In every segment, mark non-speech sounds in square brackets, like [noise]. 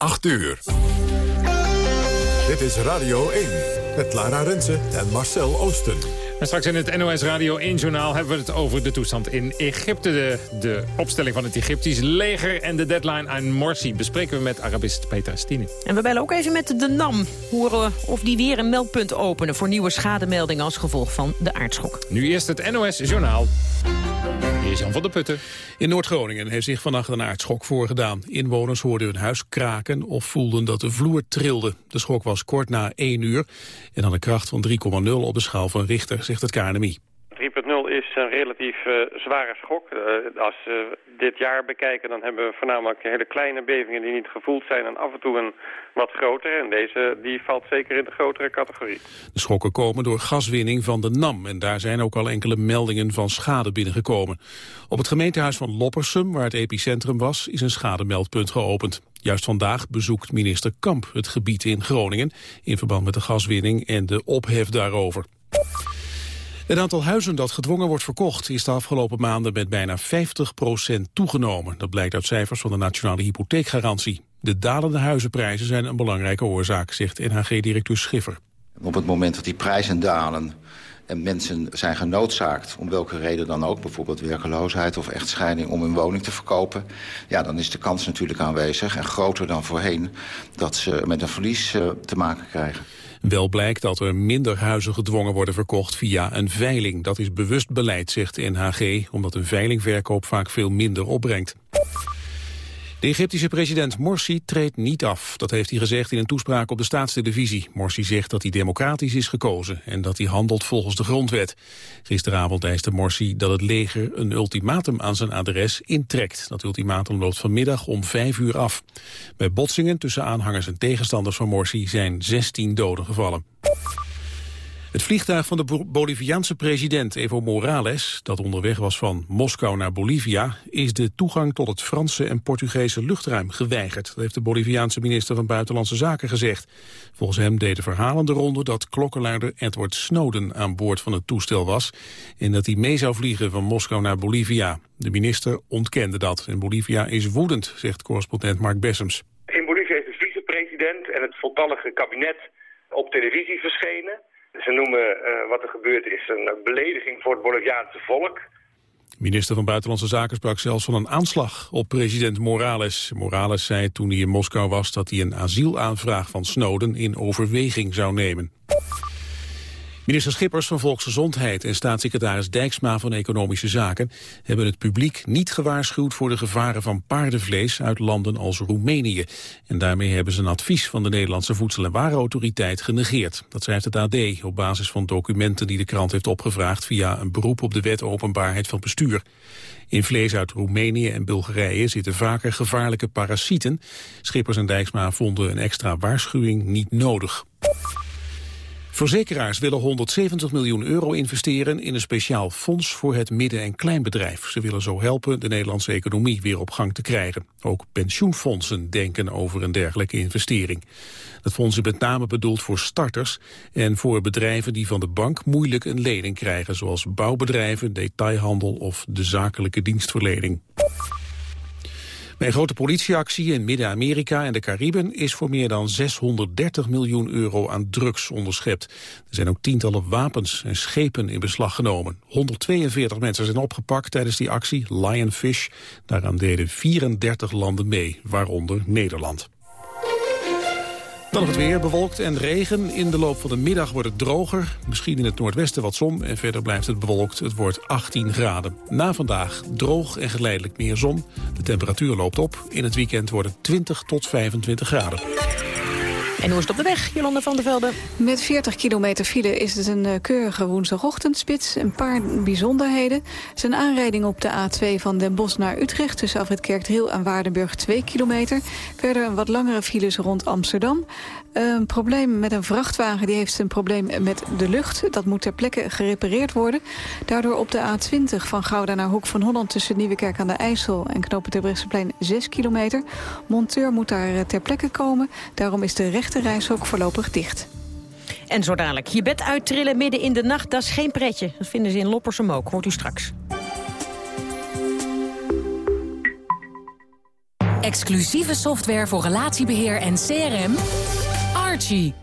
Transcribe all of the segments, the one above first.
8 uur. Dit is Radio 1 met Lara Rensen en Marcel Oosten. En straks in het NOS Radio 1-journaal hebben we het over de toestand in Egypte. De, de opstelling van het Egyptisch leger en de deadline aan Morsi... bespreken we met Arabist Peter Stine. En we bellen ook even met de NAM. Horen of die weer een meldpunt openen... voor nieuwe schademeldingen als gevolg van de aardschok. Nu eerst het NOS-journaal. Is Jan van der Putten. In Noord-Groningen heeft zich vannacht een aardschok voorgedaan. Inwoners hoorden hun huis kraken of voelden dat de vloer trilde. De schok was kort na 1 uur en had een kracht van 3,0 op de schaal van Richter, zegt het KNMI. 3.0 is een relatief uh, zware schok. Uh, als we dit jaar bekijken, dan hebben we voornamelijk hele kleine bevingen die niet gevoeld zijn en af en toe een wat grotere. En deze die valt zeker in de grotere categorie. De schokken komen door gaswinning van de NAM en daar zijn ook al enkele meldingen van schade binnengekomen. Op het gemeentehuis van Loppersum, waar het epicentrum was, is een schademeldpunt geopend. Juist vandaag bezoekt minister Kamp het gebied in Groningen in verband met de gaswinning en de ophef daarover. Het aantal huizen dat gedwongen wordt verkocht is de afgelopen maanden met bijna 50% toegenomen. Dat blijkt uit cijfers van de Nationale Hypotheekgarantie. De dalende huizenprijzen zijn een belangrijke oorzaak, zegt NHG-directeur Schiffer. Op het moment dat die prijzen dalen en mensen zijn genoodzaakt, om welke reden dan ook... bijvoorbeeld werkeloosheid of echtscheiding, om hun woning te verkopen... ja, dan is de kans natuurlijk aanwezig en groter dan voorheen... dat ze met een verlies uh, te maken krijgen. Wel blijkt dat er minder huizen gedwongen worden verkocht via een veiling. Dat is bewust beleid, zegt NHG, omdat een veilingverkoop vaak veel minder opbrengt. De Egyptische president Morsi treedt niet af. Dat heeft hij gezegd in een toespraak op de staatstelevisie. Morsi zegt dat hij democratisch is gekozen en dat hij handelt volgens de grondwet. Gisteravond eiste Morsi dat het leger een ultimatum aan zijn adres intrekt. Dat ultimatum loopt vanmiddag om vijf uur af. Bij botsingen tussen aanhangers en tegenstanders van Morsi zijn 16 doden gevallen. Het vliegtuig van de Boliviaanse president Evo Morales, dat onderweg was van Moskou naar Bolivia, is de toegang tot het Franse en Portugese luchtruim geweigerd. Dat heeft de Boliviaanse minister van Buitenlandse Zaken gezegd. Volgens hem deden verhalen de ronde dat klokkenluider Edward Snowden aan boord van het toestel was en dat hij mee zou vliegen van Moskou naar Bolivia. De minister ontkende dat en Bolivia is woedend, zegt correspondent Mark Bessems. In Bolivia is de vicepresident en het voltallige kabinet op televisie verschenen. Ze noemen uh, wat er gebeurd is een belediging voor het Boliviaanse volk. Minister van Buitenlandse Zaken sprak zelfs van een aanslag op president Morales. Morales zei toen hij in Moskou was dat hij een asielaanvraag van Snowden in overweging zou nemen. Minister Schippers van Volksgezondheid en staatssecretaris Dijksma van Economische Zaken hebben het publiek niet gewaarschuwd voor de gevaren van paardenvlees uit landen als Roemenië. En daarmee hebben ze een advies van de Nederlandse Voedsel- en Warenautoriteit genegeerd. Dat schrijft het AD op basis van documenten die de krant heeft opgevraagd via een beroep op de wet openbaarheid van bestuur. In vlees uit Roemenië en Bulgarije zitten vaker gevaarlijke parasieten. Schippers en Dijksma vonden een extra waarschuwing niet nodig. Verzekeraars willen 170 miljoen euro investeren in een speciaal fonds voor het midden- en kleinbedrijf. Ze willen zo helpen de Nederlandse economie weer op gang te krijgen. Ook pensioenfondsen denken over een dergelijke investering. Het fonds is met name bedoeld voor starters en voor bedrijven die van de bank moeilijk een lening krijgen, zoals bouwbedrijven, detailhandel of de zakelijke dienstverlening. Bij een grote politieactie in Midden-Amerika en de Cariben is voor meer dan 630 miljoen euro aan drugs onderschept. Er zijn ook tientallen wapens en schepen in beslag genomen. 142 mensen zijn opgepakt tijdens die actie, Lionfish. Daaraan deden 34 landen mee, waaronder Nederland. Dan nog het weer, bewolkt en regen. In de loop van de middag wordt het droger. Misschien in het noordwesten wat zon en verder blijft het bewolkt. Het wordt 18 graden. Na vandaag droog en geleidelijk meer zon. De temperatuur loopt op. In het weekend wordt het 20 tot 25 graden. En hoe is het op de weg, Jolanda van der Velde? Met 40 kilometer file is het een uh, keurige woensdagochtendspits. Een paar bijzonderheden. Is een aanrijding op de A2 van Den Bosch naar Utrecht... tussen Afrit Kerkdriel en Waardenburg 2 kilometer. Verder wat langere files rond Amsterdam. Een probleem met een vrachtwagen die heeft een probleem met de lucht. Dat moet ter plekke gerepareerd worden. Daardoor op de A20 van Gouda naar Hoek van Holland... tussen Nieuwekerk aan de IJssel en Knopen Terbrechtseplein 6 kilometer. Monteur moet daar eh, ter plekke komen. Daarom is de rechte reis ook voorlopig dicht. En zo dadelijk. Je bed uittrillen midden in de nacht, dat is geen pretje. Dat vinden ze in Loppersum ook, hoort u straks. Exclusieve software voor relatiebeheer en CRM. Archie.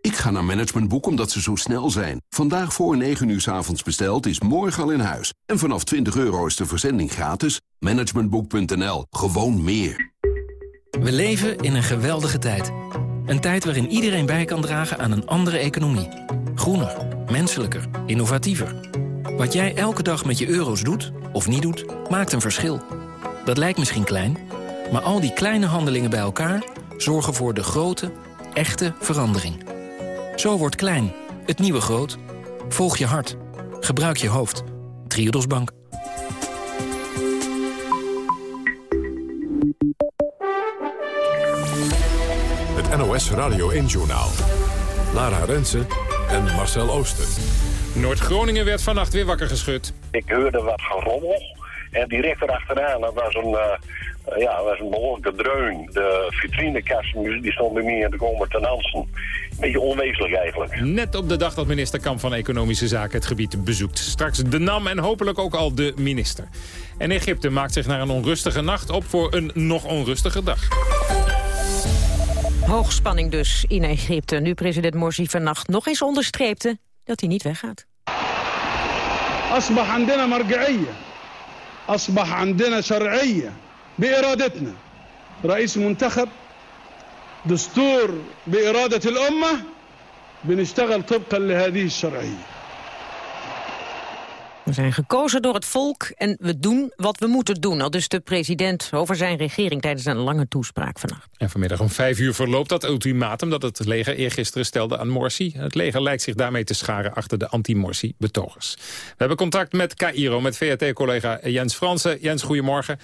Ik ga naar Managementboek omdat ze zo snel zijn. Vandaag voor 9 uur s avonds besteld is morgen al in huis. En vanaf 20 euro is de verzending gratis. Managementboek.nl. Gewoon meer. We leven in een geweldige tijd. Een tijd waarin iedereen bij kan dragen aan een andere economie. Groener, menselijker, innovatiever. Wat jij elke dag met je euro's doet, of niet doet, maakt een verschil. Dat lijkt misschien klein, maar al die kleine handelingen bij elkaar... zorgen voor de grote, echte verandering. Zo wordt klein, het nieuwe groot. Volg je hart. Gebruik je hoofd. Triodos Bank. Het NOS Radio 1-journaal. Lara Rensen en Marcel Ooster. Noord-Groningen werd vannacht weer wakker geschud. Ik hoorde wat gerommel. En direct erachteraan, dat was een, uh, ja, was een behoorlijke dreun. De vitrinekast die stond bij mij in de komen te dansen. Beetje onwezenlijk eigenlijk. Net op de dag dat minister Kamp van Economische Zaken het gebied bezoekt. Straks de NAM en hopelijk ook al de minister. En Egypte maakt zich naar een onrustige nacht op voor een nog onrustiger dag. Hoogspanning dus in Egypte. Nu president Morsi vannacht nog eens onderstreepte dat hij niet weggaat. أصبح عندنا مرجعية أصبح عندنا شرعية بإرادتنا رئيس منتخب دستور بإرادة الأمة بنشتغل طبقا لهذه الشرعية We zijn gekozen door het volk en we doen wat we moeten doen. Al dus de president over zijn regering tijdens een lange toespraak vannacht. En vanmiddag om vijf uur verloopt dat ultimatum dat het leger eergisteren stelde aan Morsi. Het leger lijkt zich daarmee te scharen achter de anti-Morsi-betogers. We hebben contact met Cairo, met VRT-collega Jens Fransen. Jens, goedemorgen.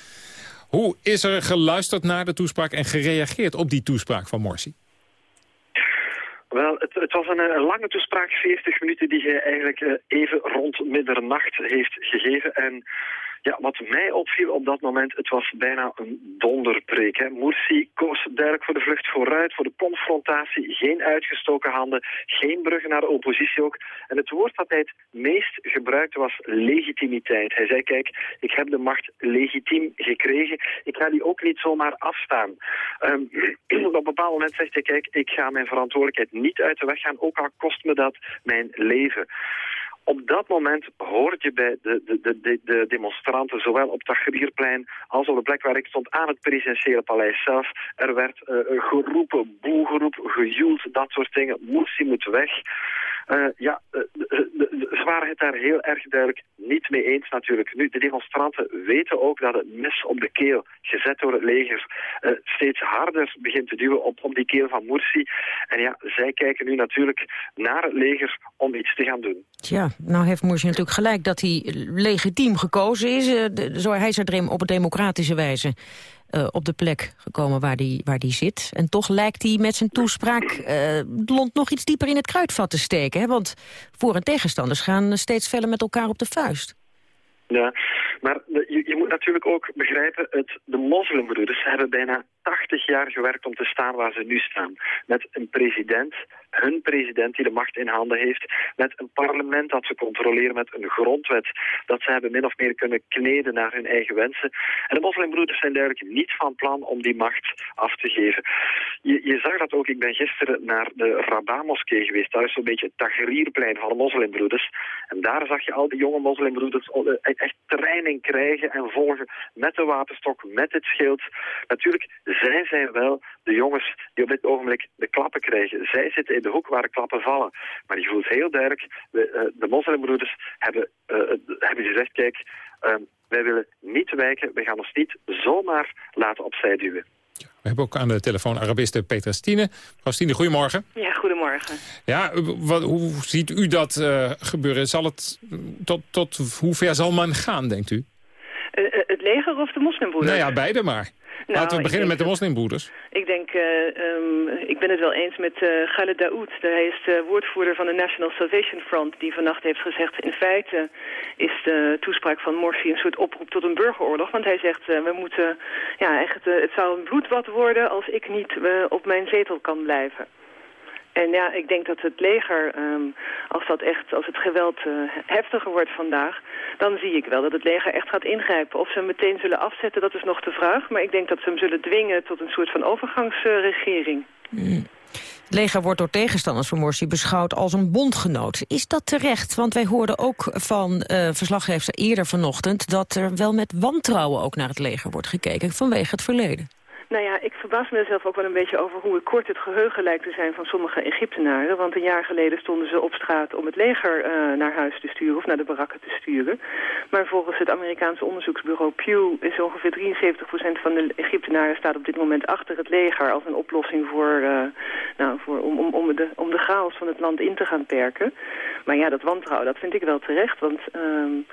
Hoe is er geluisterd naar de toespraak en gereageerd op die toespraak van Morsi? Wel, het, het was een, een, lange toespraak, 40 minuten, die hij eigenlijk uh, even rond middernacht heeft gegeven. En ja, wat mij opviel op dat moment, het was bijna een donderpreek. Hè. Koos duidelijk voor de vlucht vooruit, voor de confrontatie. Geen uitgestoken handen, geen bruggen naar de oppositie ook. En het woord dat hij het meest gebruikte was legitimiteit. Hij zei, kijk, ik heb de macht legitiem gekregen. Ik ga die ook niet zomaar afstaan. Um, [clears throat] op een bepaald moment zegt hij, kijk, ik ga mijn verantwoordelijkheid niet uit de weg gaan. Ook al kost me dat mijn leven op dat moment hoorde je bij de, de, de, de, demonstranten, zowel op Tahrirplein als op de plek waar ik stond aan het presidentiële paleis zelf. Er werd uh, geroepen, boelgeroep, gejoeld, dat soort dingen. Morsi moet weg. Uh, ja, uh, ze waren het daar heel erg duidelijk niet mee eens natuurlijk. Nu, de demonstranten weten ook dat het mes op de keel, gezet door het leger, uh, steeds harder begint te duwen op, op die keel van Morsi. En ja, zij kijken nu natuurlijk naar het leger om iets te gaan doen. Tja, nou heeft Morsi natuurlijk gelijk dat hij legitiem gekozen is. De, zo, hij is er op een democratische wijze uh, op de plek gekomen waar die, waar die zit. En toch lijkt hij met zijn toespraak uh, lont nog iets dieper in het kruidvat te steken. Hè? Want voor- en tegenstanders gaan steeds verder met elkaar op de vuist. Ja, maar je, je moet natuurlijk ook begrijpen, het, de moslimbroeders hebben bijna 80 jaar gewerkt om te staan waar ze nu staan. Met een president, hun president die de macht in handen heeft, met een parlement dat ze controleren, met een grondwet dat ze hebben min of meer kunnen kneden naar hun eigen wensen. En de moslimbroeders zijn duidelijk niet van plan om die macht af te geven. Je, je zag dat ook, ik ben gisteren naar de Rabat-moskee geweest, daar is zo'n beetje het Tahrirplein van de moslimbroeders. En daar zag je al die jonge moslimbroeders echt krijgen en volgen met de wapenstok, met het schild. Natuurlijk, zij zijn wel de jongens die op dit ogenblik de klappen krijgen. Zij zitten in de hoek waar de klappen vallen. Maar je voelt heel duidelijk, de, uh, de moslimbroeders hebben, uh, hebben gezegd, kijk, uh, wij willen niet wijken, we gaan ons niet zomaar laten opzij duwen. Hebben ook aan de telefoon Arabiste Petra Stine. Mevrouw Stine, goedemorgen. Ja, goedemorgen. Ja, wat, hoe ziet u dat uh, gebeuren? Zal het, tot, tot hoe ver zal men gaan, denkt u? Uh, het leger of de moslimbroeders? Nou ja, beide maar. Nou, Laten we beginnen met de moslimbroeders. Ik denk, uh, um, ik ben het wel eens met uh, Khaled Daoud. Hij is de woordvoerder van de National Salvation Front... die vannacht heeft gezegd, in feite is de toespraak van Morsi... een soort oproep tot een burgeroorlog. Want hij zegt, uh, we moeten, ja, echt, het zou een bloedbad worden... als ik niet op mijn zetel kan blijven. En ja, ik denk dat het leger, ehm, als, dat echt, als het geweld uh, heftiger wordt vandaag... dan zie ik wel dat het leger echt gaat ingrijpen. Of ze hem meteen zullen afzetten, dat is nog de vraag. Maar ik denk dat ze hem zullen dwingen tot een soort van overgangsregering. Mm. Het leger wordt door tegenstanders van Morsi beschouwd als een bondgenoot. Is dat terecht? Want wij hoorden ook van uh, eerder vanochtend... dat er wel met wantrouwen ook naar het leger wordt gekeken vanwege het verleden. Nou ja, ik verbaas mezelf ook wel een beetje over hoe kort het geheugen lijkt te zijn van sommige Egyptenaren. Want een jaar geleden stonden ze op straat om het leger uh, naar huis te sturen of naar de barakken te sturen. Maar volgens het Amerikaanse onderzoeksbureau Pew is ongeveer 73% van de Egyptenaren staat op dit moment achter het leger als een oplossing voor, uh, nou, voor, om, om, om, de, om de chaos van het land in te gaan perken. Maar ja, dat wantrouwen, dat vind ik wel terecht, want... Uh,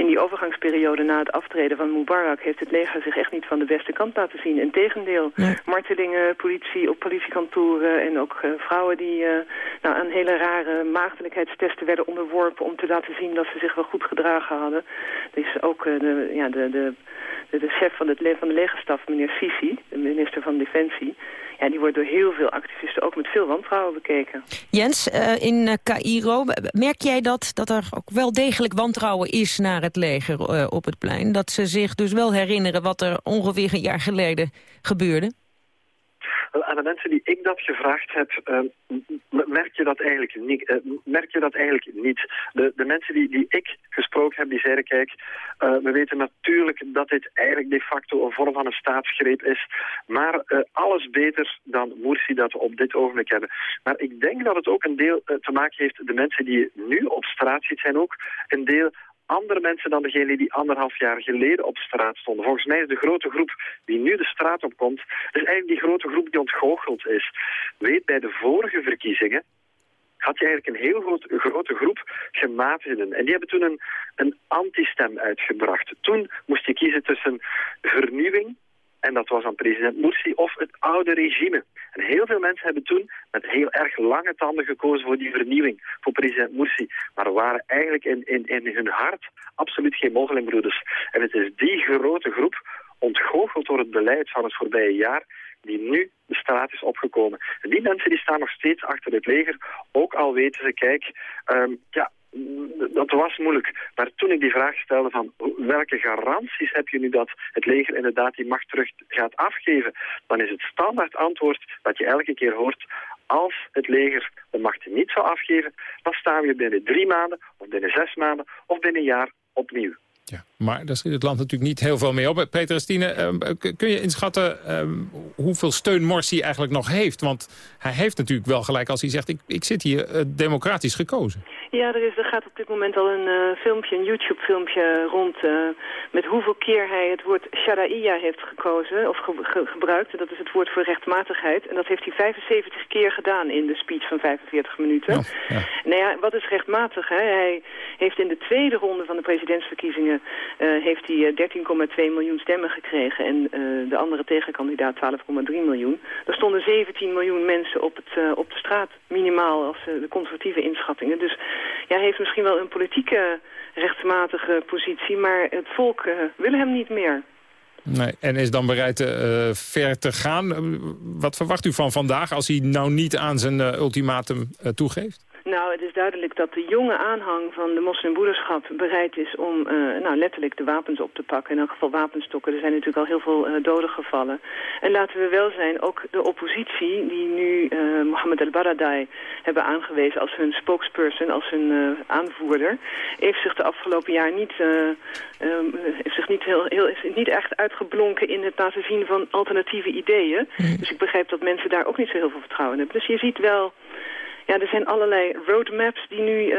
in die overgangsperiode na het aftreden van Mubarak... heeft het leger zich echt niet van de beste kant laten zien. Integendeel, nee. martelingen, politie op politiekantoren... en ook uh, vrouwen die uh, nou, aan hele rare maagdelijkheidstesten werden onderworpen... om te laten zien dat ze zich wel goed gedragen hadden. Dus ook uh, de, ja, de, de, de, de chef van, het, van de legerstaf, meneer Sisi, de minister van Defensie... Ja, die wordt door heel veel activisten ook met veel wantrouwen bekeken. Jens, uh, in uh, Cairo, merk jij dat, dat er ook wel degelijk wantrouwen is naar het leger uh, op het plein? Dat ze zich dus wel herinneren wat er ongeveer een jaar geleden gebeurde? Aan de mensen die ik dat gevraagd heb, uh, merk je dat eigenlijk niet. Uh, merk je dat eigenlijk niet. De, de mensen die, die ik gesproken heb, die zeiden, kijk, uh, we weten natuurlijk dat dit eigenlijk de facto een vorm van een staatsgreep is, maar alles beter dan Morsi dat we op dit ogenblik hebben. Maar ik denk dat het ook een deel te maken heeft, de mensen die nu op straat ziet, zijn ook een deel andere mensen dan degene die anderhalf jaar geleden op straat stonden. Volgens mij is de grote groep die nu de straat opkomt, is eigenlijk die grote groep die ontgoocheld is. Weet, bij de vorige verkiezingen had je eigenlijk een heel groot, grote groep gematigden. En die hebben toen een, een antistem uitgebracht. Toen moest je kiezen tussen vernieuwing en dat was dan president Morsi of het oude regime. En heel veel mensen hebben toen met heel erg lange tanden gekozen voor die vernieuwing, voor president Morsi. Maar waren eigenlijk in, in, in hun hart absoluut geen moslimbroeders. En het is die grote groep, ontgoocheld door het beleid van het voorbije jaar, die nu de straat is opgekomen. En die mensen die staan nog steeds achter het leger, ook al weten ze, kijk, um, ja, dat was moeilijk. Maar toen ik die vraag stelde van welke garanties heb je nu dat het leger inderdaad die macht terug gaat afgeven, dan is het standaard antwoord dat je elke keer hoort, als het leger de macht niet zou afgeven, dan staan we binnen drie maanden, of binnen zes maanden, of binnen een jaar opnieuw. Ja, maar daar schiet het land natuurlijk niet heel veel mee op. Peter Stine, uh, kun je inschatten uh, hoeveel steun Morsi eigenlijk nog heeft? Want hij heeft natuurlijk wel gelijk als hij zegt... ik, ik zit hier uh, democratisch gekozen. Ja, er, is, er gaat op dit moment al een uh, filmpje, een YouTube-filmpje rond... Uh, met hoeveel keer hij het woord shari'a heeft gekozen of ge ge gebruikt. Dat is het woord voor rechtmatigheid. En dat heeft hij 75 keer gedaan in de speech van 45 minuten. Oh, ja. Nou ja, wat is rechtmatig? Hè? Hij heeft in de tweede ronde van de presidentsverkiezingen... Uh, heeft hij 13,2 miljoen stemmen gekregen en de andere tegenkandidaat 12,3 miljoen. Er stonden 17 miljoen mensen op, het, op de straat, minimaal als de conservatieve inschattingen. Dus ja, hij heeft misschien wel een politieke rechtmatige positie, maar het volk wil hem niet meer. Nee, en is dan bereid ver te gaan. Wat verwacht u van vandaag als hij nou niet aan zijn ultimatum toegeeft? Nou, het is duidelijk dat de jonge aanhang van de moslimbroederschap bereid is om uh, nou, letterlijk de wapens op te pakken. In elk geval wapenstokken. Er zijn natuurlijk al heel veel uh, doden gevallen. En laten we wel zijn, ook de oppositie die nu uh, Mohammed el-Baradei hebben aangewezen als hun spokesperson, als hun aanvoerder, heeft zich de afgelopen jaar niet, um, heeft zich niet, heel, heel, is niet echt uitgeblonken in het laten zien van alternatieve ideeën. Mm. Dus ik begrijp dat mensen daar ook niet zo heel veel vertrouwen in hebben. Dus je ziet wel ja, er zijn allerlei roadmaps die nu uh,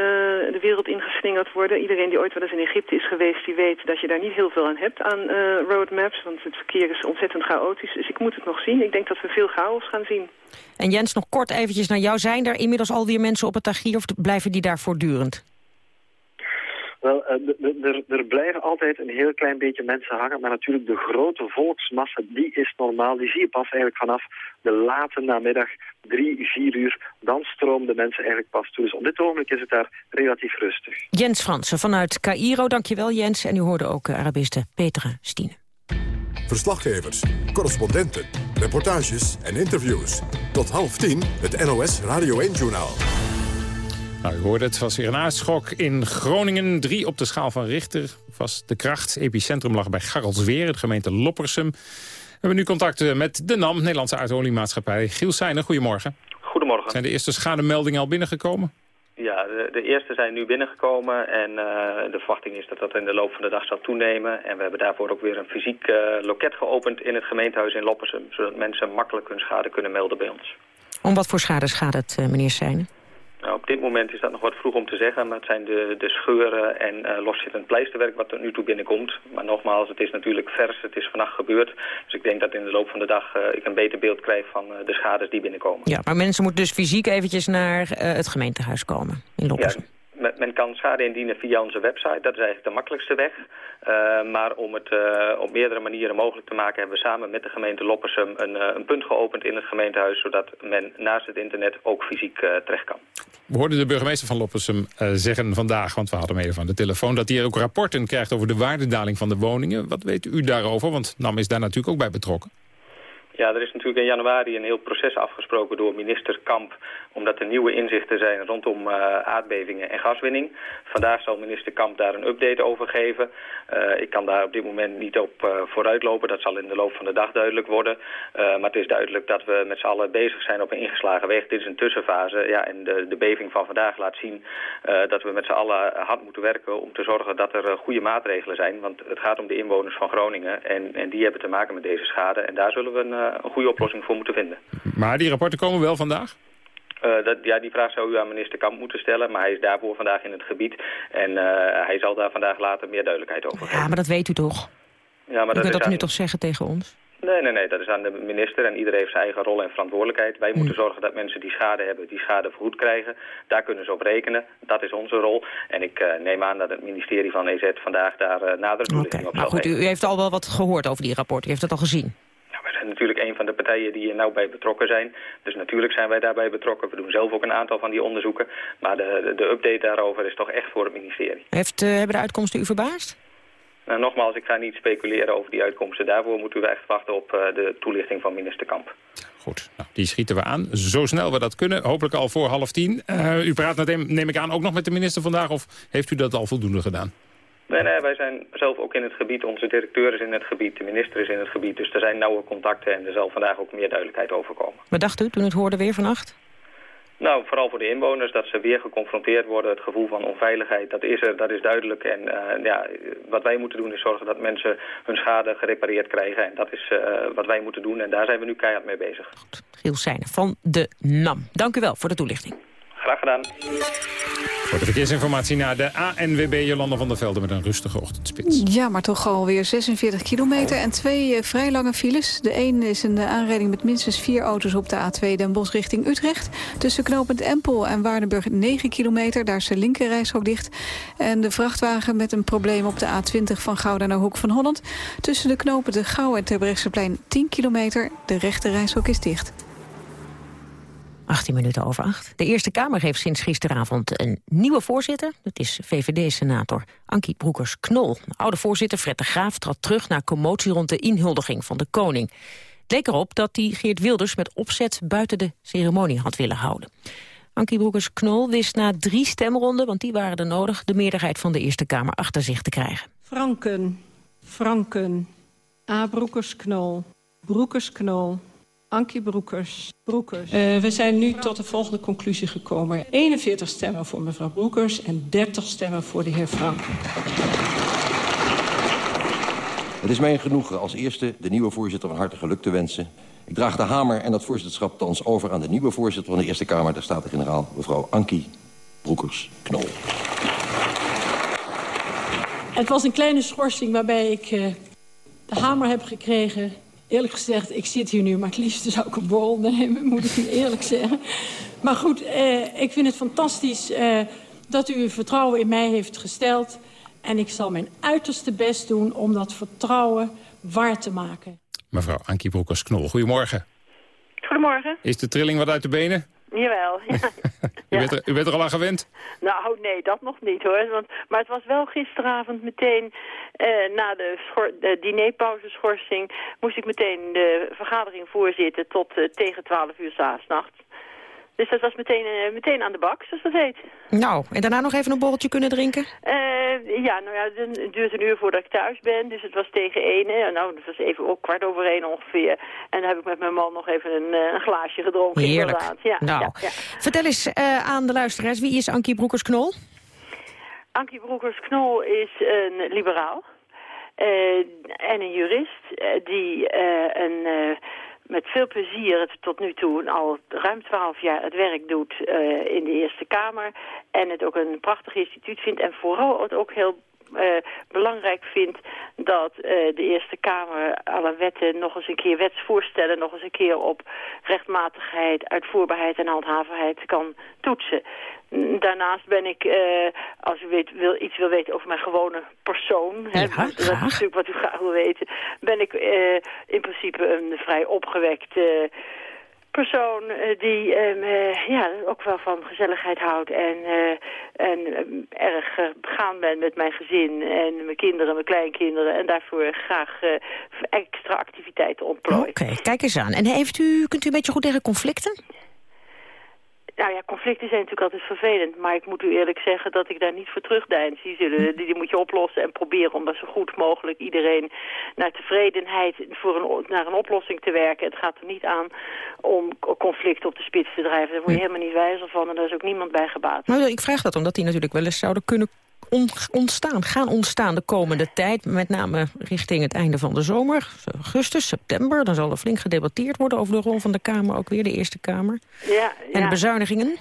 de wereld ingeslingerd worden. Iedereen die ooit wel eens in Egypte is geweest, die weet dat je daar niet heel veel aan hebt aan uh, roadmaps. Want het verkeer is ontzettend chaotisch. Dus ik moet het nog zien. Ik denk dat we veel chaos gaan zien. En Jens, nog kort eventjes naar jou. Zijn er inmiddels alweer mensen op het Tagier of blijven die daar voortdurend? Wel, er, er blijven altijd een heel klein beetje mensen hangen, maar natuurlijk de grote volksmassa, die is normaal. Die zie je pas eigenlijk vanaf de late namiddag, drie, vier uur. Dan stromen de mensen eigenlijk pas toe. Dus op dit ogenblik is het daar relatief rustig. Jens Fransen vanuit Cairo, dankjewel Jens. En u hoorde ook Arabiste Petra Stine. Verslaggevers, correspondenten, reportages en interviews. Tot half tien, het NOS Radio 1-journaal. Nou, u hoorde het, was weer een aardschok in Groningen. Drie op de schaal van Richter was de kracht. Epicentrum lag bij Garrelsweer, de gemeente Loppersum. We hebben nu contact eh, met de NAM, Nederlandse aardoliemaatschappij. Giel Seijnen, goedemorgen. Goedemorgen. Zijn de eerste schademeldingen al binnengekomen? Ja, de, de, eerste zijn nu binnengekomen en uh, de verwachting is dat dat in de loop van de dag zal toenemen. En we hebben daarvoor ook weer een fysiek uh, loket geopend in het gemeentehuis in Loppersum, zodat mensen makkelijk hun schade kunnen melden bij ons. Om wat voor schade gaat het, meneer Seijnen? Nou, op dit moment is dat nog wat vroeg om te zeggen, maar het zijn de, de scheuren en uh, loszittend pleisterwerk wat er nu toe binnenkomt. Maar nogmaals, het is natuurlijk vers, het is vannacht gebeurd. Dus ik denk dat in de loop van de dag uh, ik een beter beeld krijg van uh, de schades die binnenkomen. Ja, maar mensen moeten dus fysiek eventjes naar het gemeentehuis komen in Loppersum. Ja, men, men, kan schade indienen via onze website, dat is eigenlijk de makkelijkste weg. Uh, maar om het uh, op meerdere manieren mogelijk te maken... hebben we samen met de gemeente Loppersum een, uh, een punt geopend in het gemeentehuis... zodat men naast het internet ook fysiek terecht kan. We hoorden de burgemeester van Loppersum zeggen vandaag... want we hadden hem even aan de telefoon... dat hij ook rapporten krijgt over de waardedaling van de woningen. Wat weet u daarover? Want NAM is daar natuurlijk ook bij betrokken. Ja, er is natuurlijk in januari een heel proces afgesproken door minister Kamp... omdat er nieuwe inzichten zijn rondom uh, aardbevingen en gaswinning. Vandaag zal minister Kamp daar een update over geven. Uh, ik kan daar op dit moment niet op uh, vooruitlopen. Dat zal in de loop van de dag duidelijk worden. maar het is duidelijk dat we met z'n allen bezig zijn op een ingeslagen weg. Dit is een tussenfase. Ja, en de, de beving van vandaag laat zien dat we met z'n allen hard moeten werken... om te zorgen dat er goede maatregelen zijn. Want het gaat om de inwoners van Groningen. En, en die hebben te maken met deze schade. En daar zullen we een een goede oplossing voor moeten vinden. Maar die rapporten komen wel vandaag? Uh, dat, ja, die vraag zou u aan minister Kamp moeten stellen, maar hij is daarvoor vandaag in het gebied. En uh, hij zal daar vandaag later meer duidelijkheid over geven. Ja, maar dat weet u toch? Ja, maar u dat kunt dat aan... nu toch zeggen tegen ons? Nee, nee, nee, dat is aan de minister en iedereen heeft zijn eigen rol en verantwoordelijkheid. Wij hm. moeten zorgen dat mensen die schade hebben, die schade vergoed krijgen. Daar kunnen ze op rekenen. Dat is onze rol. En ik uh, neem aan dat het ministerie van EZ vandaag daar uh, nadere toelichting okay. op zal nou, goed. U, u heeft al wel wat gehoord over die rapport. U heeft het al gezien natuurlijk een van de partijen die er nauw bij betrokken zijn. Dus natuurlijk zijn wij daarbij betrokken. We doen zelf ook een aantal van die onderzoeken. Maar de, de, de update daarover is toch echt voor het ministerie. Heeft, uh, hebben de uitkomsten u verbaasd? Nou, nogmaals, ik ga niet speculeren over die uitkomsten. Daarvoor moeten we echt wachten op uh, de toelichting van minister Kamp. Goed, nou, die schieten we aan. Zo snel we dat kunnen. Hopelijk al voor half tien. Uh, u praat, neem ik aan, ook nog met de minister vandaag. Of heeft u dat al voldoende gedaan? Nee, nee, wij zijn zelf ook in het gebied. Onze directeur is in het gebied, de minister is in het gebied. Dus er zijn nauwe contacten en er zal vandaag ook meer duidelijkheid over komen. Wat dacht u toen u het hoorde weer vannacht? Nou, vooral voor de inwoners, dat ze weer geconfronteerd worden. Het gevoel van onveiligheid, dat is er, dat is duidelijk. En uh, ja, wat wij moeten doen is zorgen dat mensen hun schade gerepareerd krijgen. En dat is uh, wat wij moeten doen en daar zijn we nu keihard mee bezig. Goed. Giel Seijnen van de NAM. Dank u wel voor de toelichting. Graag gedaan. Voor de verkeersinformatie naar de ANWB Jolanda van der Velde met een rustige ochtendspits. Ja, maar toch alweer 46 kilometer en twee uh, vrij lange files. De een is een uh, aanrijding met minstens vier auto's op de A2 Den Bosch richting Utrecht. Tussen knooppunt Empel en Waardenburg 9 kilometer. Daar is de linkerrijstrook dicht. En de vrachtwagen met een probleem op de A20 van Gouda naar Hoek van Holland. Tussen de knopen de Gouw en Terbrechtseplein 10 kilometer. De rechterrijstrook is dicht. 18 minuten over 8. De Eerste Kamer heeft sinds gisteravond een nieuwe voorzitter. Dat is VVD-senator Ankie Broekers-Knol. De oude voorzitter Fred de Graaf trad terug naar commotie rond de inhuldiging van de koning. Het leek erop dat hij Geert Wilders met opzet buiten de ceremonie had willen houden. Ankie Broekers-Knol wist na drie stemronden, want die waren er nodig... de meerderheid van de Eerste Kamer achter zich te krijgen. Franken, Franken, A. Broekers-Knol, Broekers-Knol... Ankie Broekers. Broekers. Uh, we zijn nu tot de volgende conclusie gekomen. 41 stemmen voor mevrouw Broekers en 30 stemmen voor de heer Frank. Het is mijn genoegen als eerste de nieuwe voorzitter van harte geluk te wensen. Ik draag de hamer en dat voorzitterschap thans over aan de nieuwe voorzitter van de Eerste Kamer, de Staten-Generaal, mevrouw Ankie Broekers-Knol. Het was een kleine schorsing waarbij ik uh, de hamer heb gekregen Eerlijk gezegd, ik zit hier nu, maar het liefste zou ik een borrel nemen, moet ik u eerlijk zeggen. Maar goed, eh, ik vind het fantastisch eh, dat u uw vertrouwen in mij heeft gesteld. En ik zal mijn uiterste best doen om dat vertrouwen waar te maken. Mevrouw Ankie Broekers-Knol, goedemorgen. Goedemorgen. Is de trilling wat uit de benen? Jawel, ja. [laughs] U, bent er, u bent er al aan gewend? Nou, nee, dat nog niet hoor. Want, maar het was wel gisteravond meteen, eh, na de, de dinerpauzeschorsing, moest ik meteen de vergadering voorzitten tot eh, tegen 12 uur s'avonds. Dus dat was meteen, eh, meteen aan de bak, zoals dat heet. Nou, en daarna nog even een borreltje kunnen drinken? Uh, ja, nou ja, het duurt een uur voordat ik thuis ben. Dus het was tegen één. Nou, dat was even ook kwart over één ongeveer. En dan heb ik met mijn man nog even een, eh, een glaasje gedronken. Heerlijk. Ja, nou, ja, ja. vertel eens aan de luisteraars, wie is Ankie Broekers-Knol? Ankie Broekers-Knol is een liberaal. en een jurist die een met veel plezier het tot nu toe al ruim twaalf jaar het werk doet uh, in de Eerste Kamer. En het ook een prachtig instituut vindt. En vooral het ook heel belangrijk vindt dat uh, de Eerste Kamer alle wetten nog eens een keer wetsvoorstellen, nog eens een keer op rechtmatigheid, uitvoerbaarheid en handhaverheid kan toetsen. Daarnaast ben ik, uh, als u weet, wil, iets wil weten over mijn gewone persoon, hè, dat is natuurlijk wat u graag wil weten, ben ik in principe een vrij opgewekt persoon uh, die um, uh, ja, ook wel van gezelligheid houdt en, uh, en erg begaan ben met mijn gezin en mijn kinderen, mijn kleinkinderen en daarvoor graag extra activiteiten ontplooi. Oké, kijk eens aan. En heeft u, kunt u een beetje goed tegen conflicten? Nou ja, conflicten zijn natuurlijk altijd vervelend. Maar ik moet u eerlijk zeggen dat ik daar niet voor terugdeins. Die, zullen, die, die moet je oplossen en proberen om daar zo goed mogelijk iedereen naar tevredenheid voor een, naar een oplossing te werken. Het gaat er niet aan om conflicten op de spits te drijven. Daar word je helemaal niet wijzer van en daar is ook niemand bij gebaat. Nou, ik vraag dat omdat die natuurlijk wel eens zouden kunnen ontstaan, gaan ontstaan de komende tijd. Met name richting het einde van de zomer, augustus, september. Dan zal er flink gedebatteerd worden over de rol van de Kamer, ook weer de Eerste Kamer. Ja, en de bezuinigingen.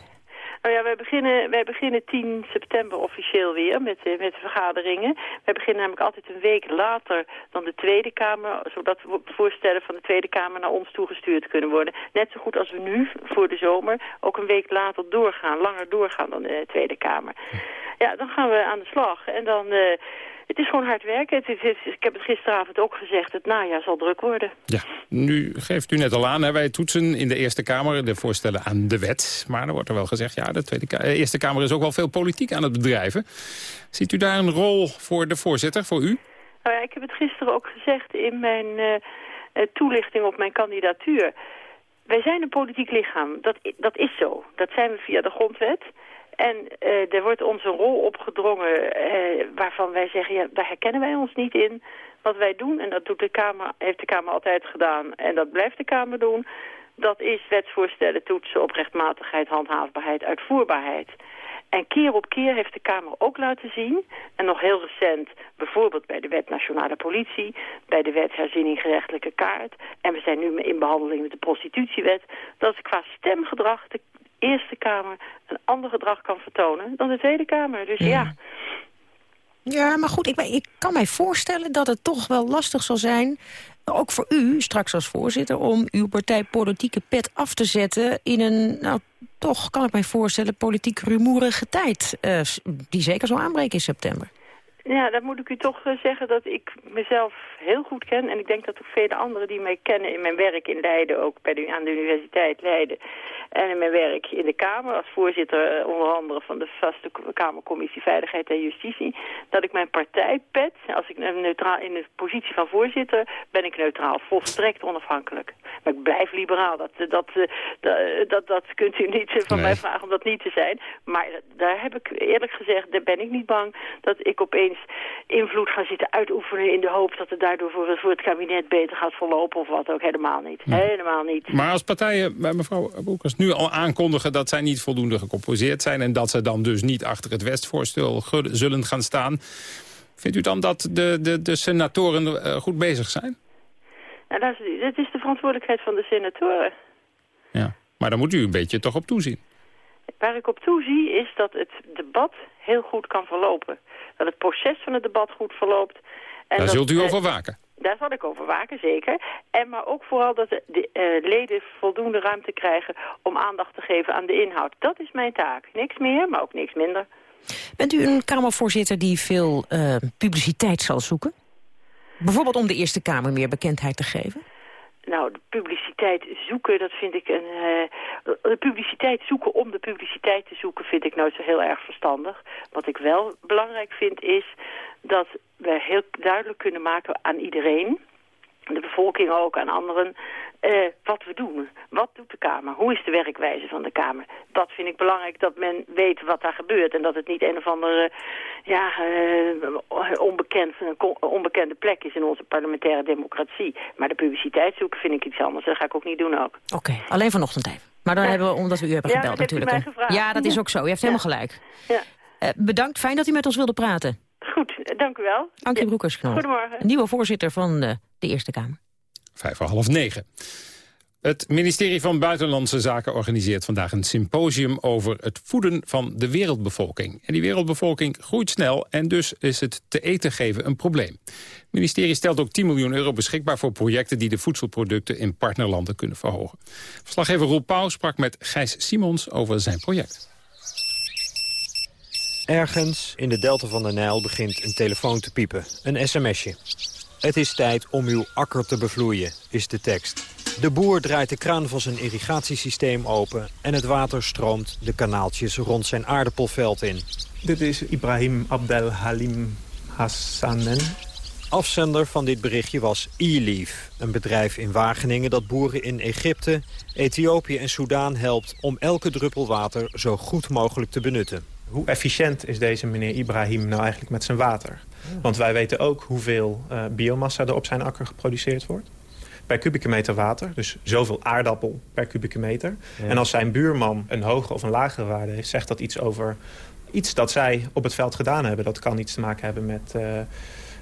Nou ja, wij beginnen, wij beginnen 10 september officieel weer met, met de vergaderingen. Wij beginnen namelijk altijd een week later dan de Tweede Kamer, zodat voorstellen van de Tweede Kamer naar ons toegestuurd kunnen worden. Net zo goed als we nu voor de zomer ook een week later doorgaan, langer doorgaan dan de Tweede Kamer. Ja, dan gaan we aan de slag en dan... Uh, het is gewoon hard werken. Het ik heb het gisteravond ook gezegd, het najaar zal druk worden. Ja, nu geeft u net al aan, hè, wij toetsen in de Eerste Kamer de voorstellen aan de wet. Maar dan wordt er wel gezegd, ja, de Tweede Kamer, Eerste Kamer is ook wel veel politiek aan het bedrijven. Ziet u daar een rol voor de voorzitter, voor u? Nou ja, ik heb het gisteren ook gezegd in mijn uh, toelichting op mijn kandidatuur. Wij zijn een politiek lichaam, dat, dat is zo. Dat zijn we via de grondwet. En uh, er wordt ons een rol opgedrongen uh, waarvan wij zeggen, ja, daar herkennen wij ons niet in. Wat wij doen, en dat doet de Kamer, heeft de Kamer altijd gedaan en dat blijft de Kamer doen, dat is wetsvoorstellen toetsen op rechtmatigheid, handhaafbaarheid, uitvoerbaarheid. En keer op keer heeft de Kamer ook laten zien, en nog heel recent, bijvoorbeeld bij de wet Nationale Politie, bij de wet Herziening Gerechtelijke Kaart, en we zijn nu in behandeling met de prostitutiewet, dat qua stemgedrag de Eerste Kamer een ander gedrag kan vertonen dan de Tweede Kamer. Dus ja. ja. Maar goed, ik, ik kan mij voorstellen dat het toch wel lastig zal zijn... ook voor u, straks als voorzitter... om uw partij politieke pet af te zetten in een, nou, toch kan ik mij voorstellen... politiek rumoerige tijd, uh, die zeker zal aanbreken in september. Ja, dan moet ik u toch zeggen dat ik mezelf heel goed ken. En ik denk dat ook vele anderen die mij kennen in mijn werk in Leiden, ook bij de, aan de Universiteit Leiden. En in mijn werk in de Kamer, als voorzitter onder andere van de vaste Kamercommissie Veiligheid en Justitie. Dat ik mijn partijpet, als ik neutraal in de positie van voorzitter, ben ik neutraal, volstrekt onafhankelijk. Maar ik blijf liberaal. Dat, dat, dat, dat, dat kunt u niet van nee. mij vragen om dat niet te zijn. Maar daar heb ik eerlijk gezegd, daar ben ik niet bang dat ik opeens invloed ga zitten uitoefenen in de hoop dat het daardoor voor, voor het kabinet beter gaat verlopen of wat ook. Helemaal niet. Helemaal niet. Maar als partijen, mevrouw Boekers, nu al aankondigen dat zij niet voldoende gecomposeerd zijn en dat ze dan dus niet achter het Westvoorstel zullen gaan staan, vindt u dan dat de, de, de senatoren uh, goed bezig zijn? Nou, dat, is, dat is de verantwoordelijkheid van de senatoren. Ja, maar daar moet u een beetje toch op toezien. Waar ik op toezie is dat het debat heel goed kan verlopen. Dat het proces van het debat goed verloopt. En daar dat, zult u over waken? Daar zal ik over waken, zeker. En maar ook vooral dat de, de uh, leden voldoende ruimte krijgen om aandacht te geven aan de inhoud. Dat is mijn taak. Niks meer, maar ook niks minder. Bent u een Kamervoorzitter die veel uh, publiciteit zal zoeken? Bijvoorbeeld om de Eerste Kamer meer bekendheid te geven? Nou, de publiciteit zoeken, dat vind ik een... Uh, de publiciteit zoeken om de publiciteit te zoeken vind ik nooit zo heel erg verstandig. Wat ik wel belangrijk vind is dat we heel duidelijk kunnen maken aan iedereen de bevolking ook, aan anderen, uh, wat we doen. Wat doet de Kamer? Hoe is de werkwijze van de Kamer? Dat vind ik belangrijk, dat men weet wat daar gebeurt. En dat het niet een of andere ja, uh, onbekend, onbekende plek is in onze parlementaire democratie. Maar de publiciteit zoeken vind ik iets anders. Dat ga ik ook niet doen ook. Oké, alleen vanochtend even. Maar dan hebben we, omdat we u hebben gebeld ja, natuurlijk. Ja, dat is ook zo. U heeft helemaal gelijk. Ja. Uh, bedankt, fijn dat u met ons wilde praten. Goed, dank u wel. Ankie. Broekersknol. Goedemorgen. Nieuwe voorzitter van de, de Eerste Kamer. Vijf voor half negen. Het ministerie van Buitenlandse Zaken organiseert vandaag een symposium over het voeden van de wereldbevolking. En die wereldbevolking groeit snel en dus is het te eten geven een probleem. Het ministerie stelt ook 10 miljoen euro beschikbaar voor projecten die de voedselproducten in partnerlanden kunnen verhogen. Verslaggever Roel Pauw sprak met Gijs Simons over zijn project. Ergens in de delta van de Nijl begint een telefoon te piepen, een sms'je. Het is tijd om uw akker te bevloeien, is de tekst. De boer draait de kraan van zijn irrigatiesysteem open... en het water stroomt de kanaaltjes rond zijn aardappelveld in. Dit is Ibrahim Abdel Halim Hassanen. Afzender van dit berichtje was e-Leaf, een bedrijf in Wageningen... dat boeren in Egypte, Ethiopië en Soudaan helpt... om elke druppel water zo goed mogelijk te benutten. Hoe efficiënt is deze meneer Ibrahim nou eigenlijk met zijn water? Want wij weten ook hoeveel uh, biomassa er op zijn akker geproduceerd wordt. Per kubieke meter water, dus zoveel aardappel per kubieke meter. Ja. En als zijn buurman een hogere of een lagere waarde heeft... zegt dat iets over iets dat zij op het veld gedaan hebben. Dat kan iets te maken hebben met... Uh,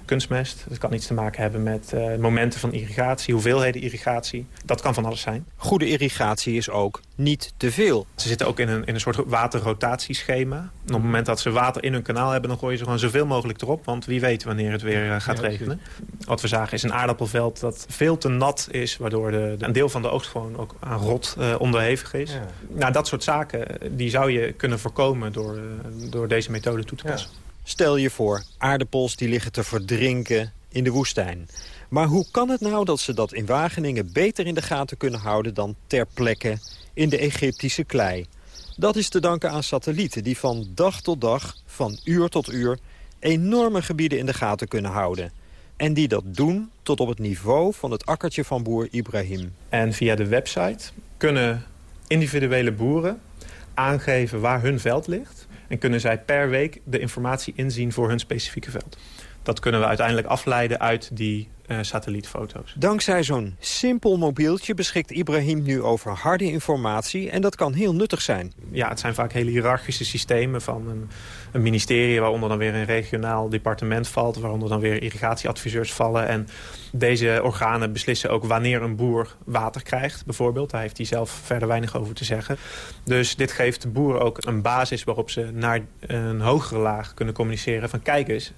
kunstmest. Het kan iets te maken hebben met uh, momenten van irrigatie, hoeveelheden irrigatie. Dat kan van alles zijn. Goede irrigatie is ook niet te veel. Ze zitten ook in een, in een soort waterrotatieschema. En op het moment dat ze water in hun kanaal hebben... dan gooien ze gewoon zoveel mogelijk erop. Want wie weet wanneer het weer uh, gaat ja, regenen. Wat we zagen is een aardappelveld dat veel te nat is... waardoor de, een deel van de oogst gewoon ook aan rot uh, onderhevig is. Ja. Nou, dat soort zaken die zou je kunnen voorkomen... door, door deze methode toe te passen. Ja. Stel je voor, aardappels die liggen te verdrinken in de woestijn. Maar hoe kan het nou dat ze dat in Wageningen beter in de gaten kunnen houden... dan ter plekke in de Egyptische klei? Dat is te danken aan satellieten die van dag tot dag, van uur tot uur... enorme gebieden in de gaten kunnen houden. En die dat doen tot op het niveau van het akkertje van boer Ibrahim. En via de website kunnen individuele boeren aangeven waar hun veld ligt en kunnen zij per week de informatie inzien voor hun specifieke veld. Dat kunnen we uiteindelijk afleiden uit die uh, satellietfoto's. Dankzij zo'n simpel mobieltje beschikt Ibrahim nu over harde informatie... en dat kan heel nuttig zijn. Ja, het zijn vaak hele hiërarchische systemen van een, een ministerie... waaronder dan weer een regionaal departement valt... waaronder dan weer irrigatieadviseurs vallen. En deze organen beslissen ook wanneer een boer water krijgt, bijvoorbeeld. Daar heeft hij zelf verder weinig over te zeggen. Dus dit geeft de boeren ook een basis waarop ze naar een hogere laag kunnen communiceren... van kijk eens,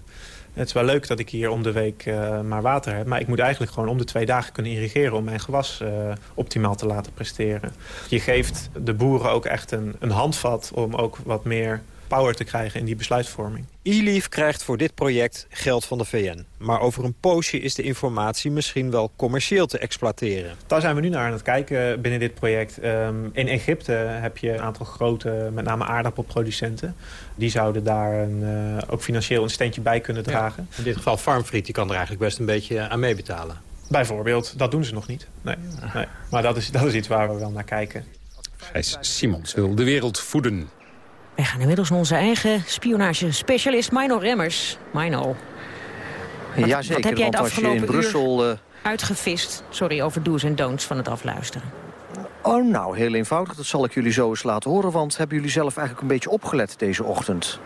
het is wel leuk dat ik hier om de week uh, maar water heb. Maar ik moet eigenlijk gewoon om de twee dagen kunnen irrigeren... om mijn gewas uh, optimaal te laten presteren. Je geeft de boeren ook echt een, een handvat om ook wat meer power te krijgen in die besluitvorming. E-Leaf krijgt voor dit project geld van de VN. Maar over een poosje is de informatie misschien wel commercieel te exploiteren. Daar zijn we nu naar aan het kijken binnen dit project. Um, in Egypte heb je een aantal grote, met name aardappelproducenten. Die zouden daar een, uh, ook financieel een steentje bij kunnen dragen. Ja, in dit geval Farmfried, die kan er eigenlijk best een beetje aan meebetalen. Bijvoorbeeld, dat doen ze nog niet. Nee, nee. Maar dat is, dat is iets waar we wel naar kijken. Gijs Simons wil de wereld voeden. Wij gaan inmiddels naar onze eigen spionage-specialist Mino Remmers. Mino, wat, ja, zeker, wat heb jij want de als je afgelopen in Brussel... uur uitgevist? Sorry, over do's en don'ts van het afluisteren. Oh, nou, heel eenvoudig. Dat zal ik jullie zo eens laten horen. Want hebben jullie zelf eigenlijk een beetje opgelet deze ochtend?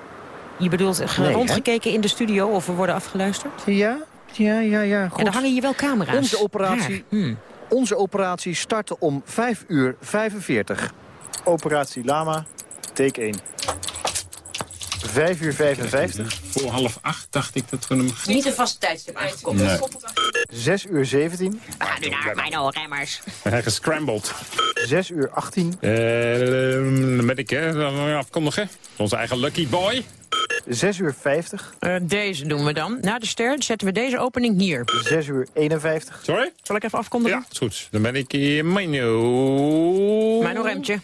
Je bedoelt Nee, hè? rondgekeken in de studio of we worden afgeluisterd? Ja, ja, ja, ja. Goed. En dan hangen hier wel camera's. Onze operatie. Hmm. onze operatie startte om 5 uur 45. Operatie Lama, take 1. 5 uur 55. Voor half acht dacht ik dat we hem... Niet een vaste tijdstip aangekoppeld. 6 uur 17. We gaan nu naar Mino Remmers. Gescrambled. 6 uur 18. Eh, dan ben ik, hè. Dan afkondigen. Onze eigen lucky boy. 6 uur 50. Uh, deze doen we dan. Na de ster zetten we deze opening hier. 6 uur 51. Sorry? Zal ik even afkondigen? Ja, is goed. Dan ben ik in Mino. Mino Remtje.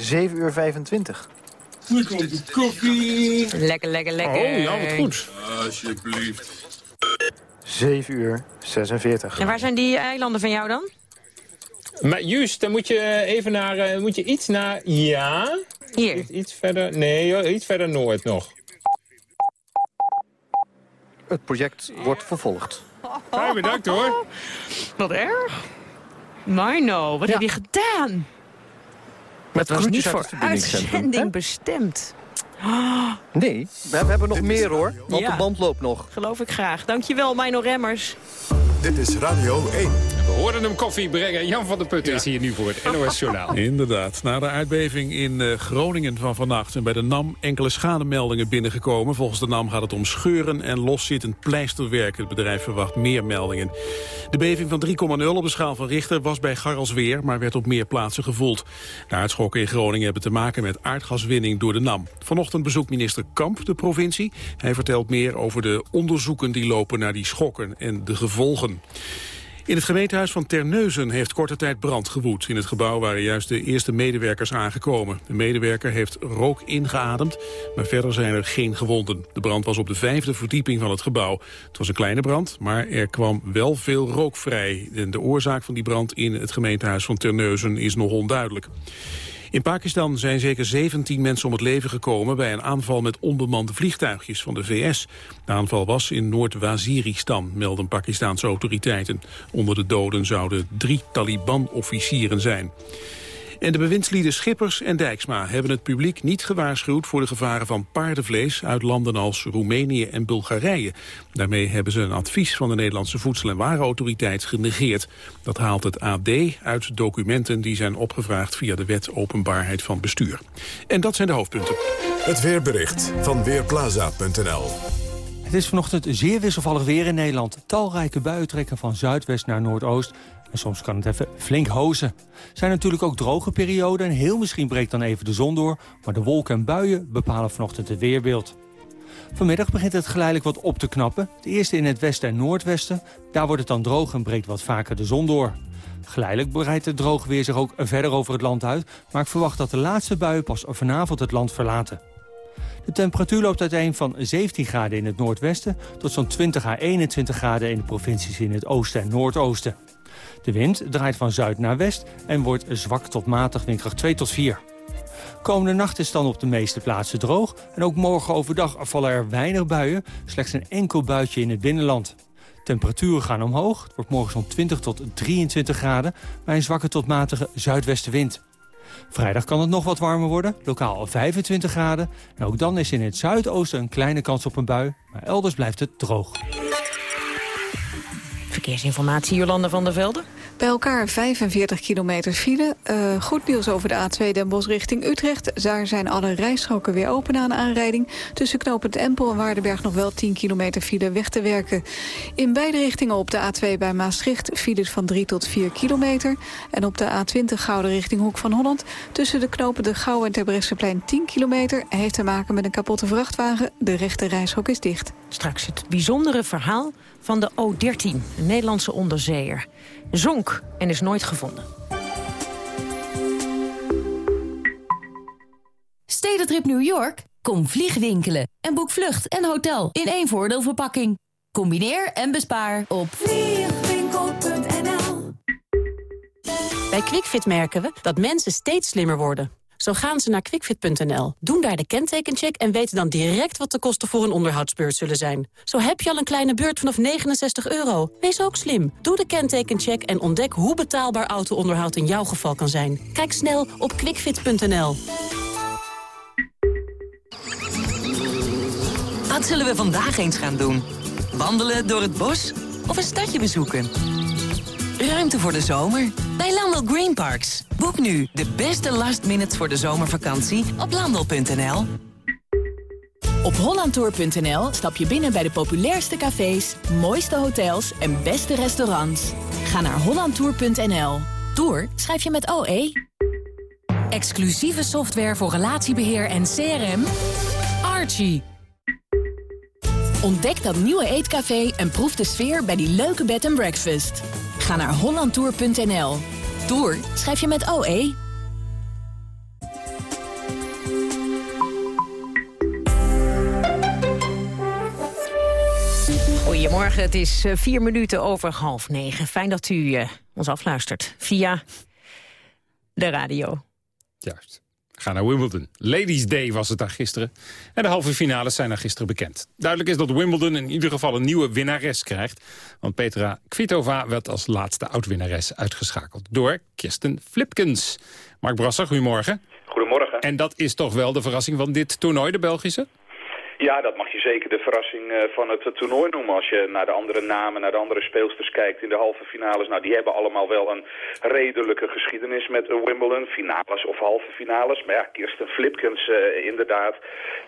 7 uur 25. Nu komt de koffie. Lekker, lekker, lekker. Oh, ja, wat goed. Alsjeblieft. 7 uur 46. En waar zijn die eilanden van jou dan? Maar juist, dan moet je even naar, uh, moet je iets naar, ja? Hier? Iets, iets verder, nee, iets verder noord nog. Het project wordt vervolgd. Fijn, bedankt hoor. [laughs] Wat erg. Mino, wat Ja. heb je gedaan? Met Het was niet voor uitzending hè? bestemd. Nee, we, we hebben nog meer hoor, want Ja. de band loopt nog. Geloof ik graag. Dankjewel, Mino Remmers. Dit is Radio 1. We hoorden hem koffie brengen. Jan van der Putten is hier nu voor het NOS Journaal. [laughs] Inderdaad. Na de aardbeving in eh, Groningen van vannacht... zijn bij de NAM enkele schademeldingen binnengekomen. Volgens de NAM gaat het om scheuren en loszittend pleisterwerk. Het bedrijf verwacht meer meldingen. De beving van 3,0 op de schaal van Richter was bij Garrelsweer... maar werd op meer plaatsen gevoeld. De aardschokken in Groningen hebben te maken met aardgaswinning door de NAM. Vanochtend bezoekt minister Kamp de provincie. Hij vertelt meer over de onderzoeken die lopen naar die schokken en de gevolgen. In het gemeentehuis van Terneuzen heeft korte tijd brand gewoed. In het gebouw waren juist de eerste medewerkers aangekomen. De medewerker heeft rook ingeademd, maar verder zijn er geen gewonden. De brand was op de vijfde verdieping van het gebouw. Het was een kleine brand, maar er kwam wel veel rook vrij. En de oorzaak van die brand in het gemeentehuis van Terneuzen is nog onduidelijk. In Pakistan zijn zeker 17 mensen om het leven gekomen bij een aanval met onbemande vliegtuigjes van de VS. De aanval was in Noord-Waziristan, melden Pakistanse autoriteiten. Onder de doden zouden drie Taliban-officieren zijn. En de bewindslieden Schippers en Dijksma hebben het publiek niet gewaarschuwd voor de gevaren van paardenvlees uit landen als Roemenië en Bulgarije. Daarmee hebben ze een advies van de Nederlandse Voedsel- en Warenautoriteit genegeerd. Dat haalt het AD uit documenten die zijn opgevraagd via de wet openbaarheid van bestuur. En dat zijn de hoofdpunten. Het weerbericht van Weerplaza.nl Het is vanochtend zeer wisselvallig weer in Nederland. Talrijke buien trekken van zuidwest naar noordoost. En soms kan het even flink hozen. Zijn natuurlijk ook droge perioden en heel misschien breekt dan even de zon door. Maar de wolken en buien bepalen vanochtend het weerbeeld. Vanmiddag begint het geleidelijk wat op te knappen. Het eerste in het westen en noordwesten. Daar wordt het dan droog en breekt wat vaker de zon door. Geleidelijk breidt het droog weer zich ook verder over het land uit. Maar ik verwacht dat de laatste buien pas vanavond het land verlaten. De temperatuur loopt uiteen van 17 graden in het noordwesten... tot zo'n 20 à 21 graden in de provincies in het oosten en noordoosten. De wind draait van zuid naar west en wordt zwak tot matig windkracht 2 tot 4. Komende nacht is dan op de meeste plaatsen droog... en ook morgen overdag vallen er weinig buien, slechts een enkel buitje in het binnenland. Temperaturen gaan omhoog, het wordt morgen zo'n 20 tot 23 graden... bij een zwakke tot matige zuidwestenwind. Vrijdag kan het nog wat warmer worden, lokaal 25 graden. En ook dan is in het zuidoosten een kleine kans op een bui, maar elders blijft het droog. Verkeersinformatie, Jolanda van der Velde. Bij elkaar 45 kilometer file. Uh, goed nieuws over de A2 Den Bosch richting Utrecht. Daar zijn alle rijstroken weer open een aanrijding. Tussen knooppunt Empel en Waardenberg nog wel 10 kilometer file weg te werken. In beide richtingen op de A2 bij Maastricht files van 3 tot 4 kilometer. En op de A20 Gouden richting Hoek van Holland. Tussen de knopen de Gouw en Terbrechtseplein 10 kilometer. Heeft te maken met een kapotte vrachtwagen. De rechte reishok is dicht. Straks het bijzondere verhaal van de O-13, een Nederlandse onderzeeër. Zonk en is nooit gevonden. Stedentrip New York? Kom vliegwinkelen en boek vlucht en hotel in één voordeelverpakking. Combineer en bespaar op vliegwinkel.nl Bij QuickFit merken we dat mensen steeds slimmer worden. Zo gaan ze naar quickfit.nl, doen daar de kentekencheck... en weten dan direct wat de kosten voor een onderhoudsbeurt zullen zijn. Zo heb je al een kleine beurt vanaf 69 euro. Wees ook slim. Doe de kentekencheck en ontdek hoe betaalbaar auto-onderhoud in jouw geval kan zijn. Kijk snel op quickfit.nl. Wat zullen we vandaag eens gaan doen? Wandelen door het bos of een stadje bezoeken? Ruimte voor de zomer bij Landel Green Parks. Boek nu de beste last minutes voor de zomervakantie op landel.nl. Op hollandtour.nl stap je binnen bij de populairste cafés, mooiste hotels en beste restaurants. Ga naar hollandtour.nl. Tour schrijf je met OE. Exclusieve software voor relatiebeheer en CRM. Archie. Ontdek dat nieuwe eetcafé en proef de sfeer bij die leuke bed and breakfast. Ga naar hollandtour.nl. Tour schrijf je met OE. Goedemorgen, het is eh, vier minuten over half negen. Fijn dat u eh, ons afluistert via de radio. Juist. Ga naar Wimbledon. Ladies Day was het daar gisteren. En de halve finales zijn daar gisteren bekend. Duidelijk is dat Wimbledon in ieder geval een nieuwe winnares krijgt. Want Petra Kvitova werd als laatste oud-winnares uitgeschakeld. Door Kirsten Flipkens. Mark Brasser, goedemorgen. Goedemorgen. En dat is toch wel de verrassing van dit toernooi, de Belgische? Ja, dat mag je zeker de verrassing eh, van het toernooi noemen. Als je naar de andere namen, naar de andere speelsters kijkt in de halve finales. Nou, die hebben allemaal wel een redelijke geschiedenis met Wimbledon. Finales of halve finales. Maar ja, Kirsten Flipkens uh, inderdaad.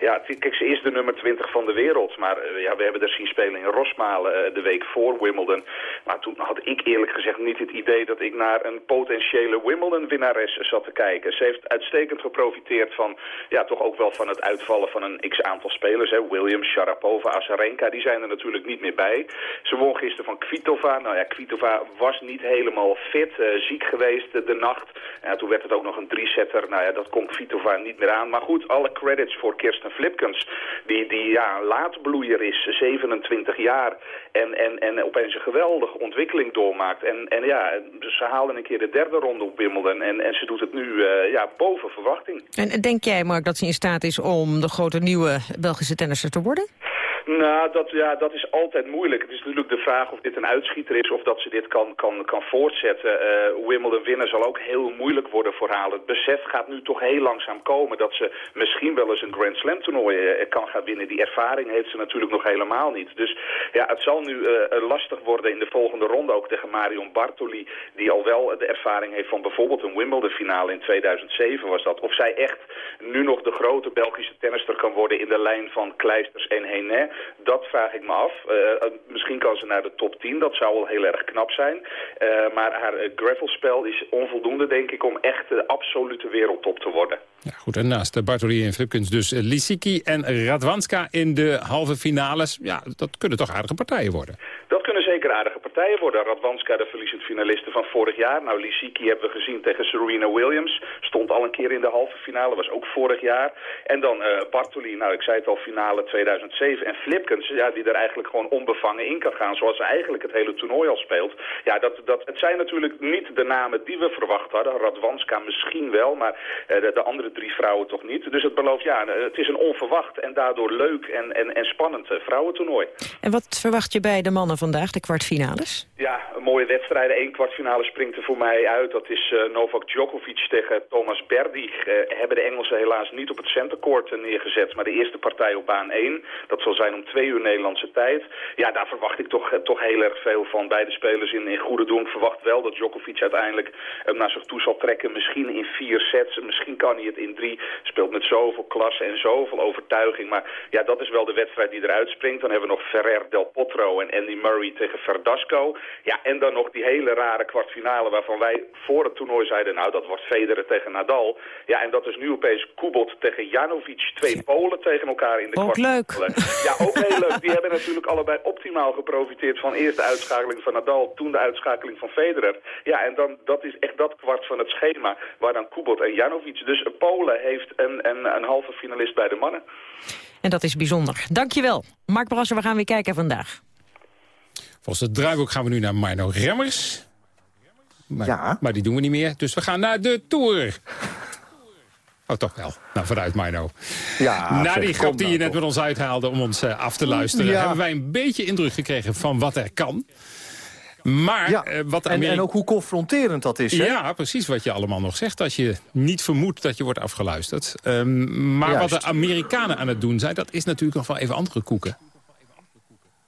Ja, kijk, ze is de nummer 20 van de wereld. Maar ja, we hebben er zien spelen in Rosmalen de week voor Wimbledon. Maar toen had ik eerlijk gezegd niet het idee dat ik naar een potentiële Wimbledon-winnares zat te kijken. Ze heeft uitstekend geprofiteerd van, ja, toch ook wel van het uitvallen van een x-aantal spelers. Hè. Williams, Sharapova, Azarenka, die zijn er natuurlijk niet meer bij. Ze won gisteren van Kvitova. Nou ja, Kvitova was niet helemaal fit, uh, ziek geweest de nacht. Ja, toen werd het ook nog een drie-setter. Nou ja, dat kon Kvitova niet meer aan. Maar goed, alle credits voor Kirsten Flipkens. Die, die ja, een laatbloeier is, 27 jaar. En, en, en opeens een geweldige ontwikkeling doormaakt. En, en ja, ze haalden een keer de derde ronde op Wimbledon. En, en ze doet het nu uh, ja, boven verwachting. En denk jij, Mark, dat ze in staat is om de grote nieuwe Belgische tennisser te worden? worden? Nou, dat, ja, dat is altijd moeilijk. Het is natuurlijk de vraag of dit een uitschieter is of dat ze dit kan, kan, kan voortzetten. Uh, Wimbledon winnen zal ook heel moeilijk worden voor haar. Het besef gaat nu toch heel langzaam komen dat ze misschien wel eens een Grand Slam toernooi uh, kan gaan winnen. Die ervaring heeft ze natuurlijk nog helemaal niet. Dus ja, het zal nu uh, lastig worden in de volgende ronde ook tegen Marion Bartoli. Die al wel de ervaring heeft van bijvoorbeeld een Wimbledon finale in 2007 was dat. Of zij echt nu nog de grote Belgische tennister kan worden in de lijn van Kleisters en Henet. Dat vraag ik me af. Uh, misschien kan ze naar de top 10, dat zou wel heel erg knap zijn. Uh, maar haar gravelspel is onvoldoende, denk ik, om echt de absolute wereldtop te worden. Ja, goed, en naast Bartoli en Flipkens dus Lisicki en Radwanska in de halve finales. Ja, dat kunnen toch aardige partijen worden? Dat kunnen zeker aardige partijen worden. Radwanska, de verliezend finaliste van vorig jaar. Nou, Lisicki hebben we gezien tegen Serena Williams. Stond al een keer in de halve finale, was ook vorig jaar. En dan Bartoli, nou, ik zei het al, finale 2007. En Flipkens, ja, die er eigenlijk gewoon onbevangen in kan gaan, zoals ze eigenlijk het hele toernooi al speelt. Ja, dat, dat, het zijn natuurlijk niet de namen die we verwacht hadden. Radwanska misschien wel, maar de, andere drie vrouwen toch niet. Dus het belooft, ja, het is een onverwacht en daardoor leuk en, en, en spannend uh, vrouwentoernooi. En wat verwacht je bij de mannen vandaag, de kwartfinales? Ja, een mooie wedstrijden. Eén kwartfinale springt er voor mij uit. Dat is uh, Novak Djokovic tegen Thomas Berdy. hebben de Engelsen helaas niet op het centercourt neergezet, maar de eerste partij op baan 1. Dat zal zijn om twee uur Nederlandse tijd. Ja, daar verwacht ik toch, toch heel erg veel van. Beide spelers in, in goede doen. Ik verwacht wel dat Djokovic uiteindelijk hem naar zich toe zal trekken. Misschien in vier sets, misschien kan hij het in drie. Speelt met zoveel klasse en zoveel overtuiging. Maar ja, dat is wel de wedstrijd die eruit springt. Dan hebben we nog Ferrer Del Potro en Andy Murray tegen Verdasco. Ja, en dan nog die hele rare kwartfinale waarvan wij voor het toernooi zeiden... nou, dat wordt Federer tegen Nadal. Ja, en dat is nu opeens Kubot tegen Janovic. Twee Polen tegen elkaar in de Ook kwartfinale. leuk. Ja, ook heel leuk. [laughs] Die hebben natuurlijk allebei optimaal geprofiteerd van eerst de uitschakeling van Nadal, toen de uitschakeling van Federer. Ja, en dan, dat is echt dat kwart van het schema waar dan Kubot en Janovic. Dus Polen heeft een, een, een halve finalist bij de mannen. En dat is bijzonder. Dankjewel. Mark Brasser, we gaan weer kijken vandaag. Volgens het draaiboek gaan we nu naar Marno Remmers. Maar, ja. maar die doen we niet meer, dus we gaan naar de Tour. Oh, toch wel. Nou, vooruit Marno. Ja, Na die grap die nou je net toch. met ons uithaalde om ons uh, af te luisteren... Ja. hebben wij een beetje indruk gekregen van wat er kan. Maar Ja, uh, wat de en, en ook hoe confronterend dat is. Hè? Ja, precies wat je allemaal nog zegt. Als je niet vermoedt dat je wordt afgeluisterd. Um, maar Juist. wat de Amerikanen aan het doen zijn... dat is natuurlijk nog wel even andere koeken.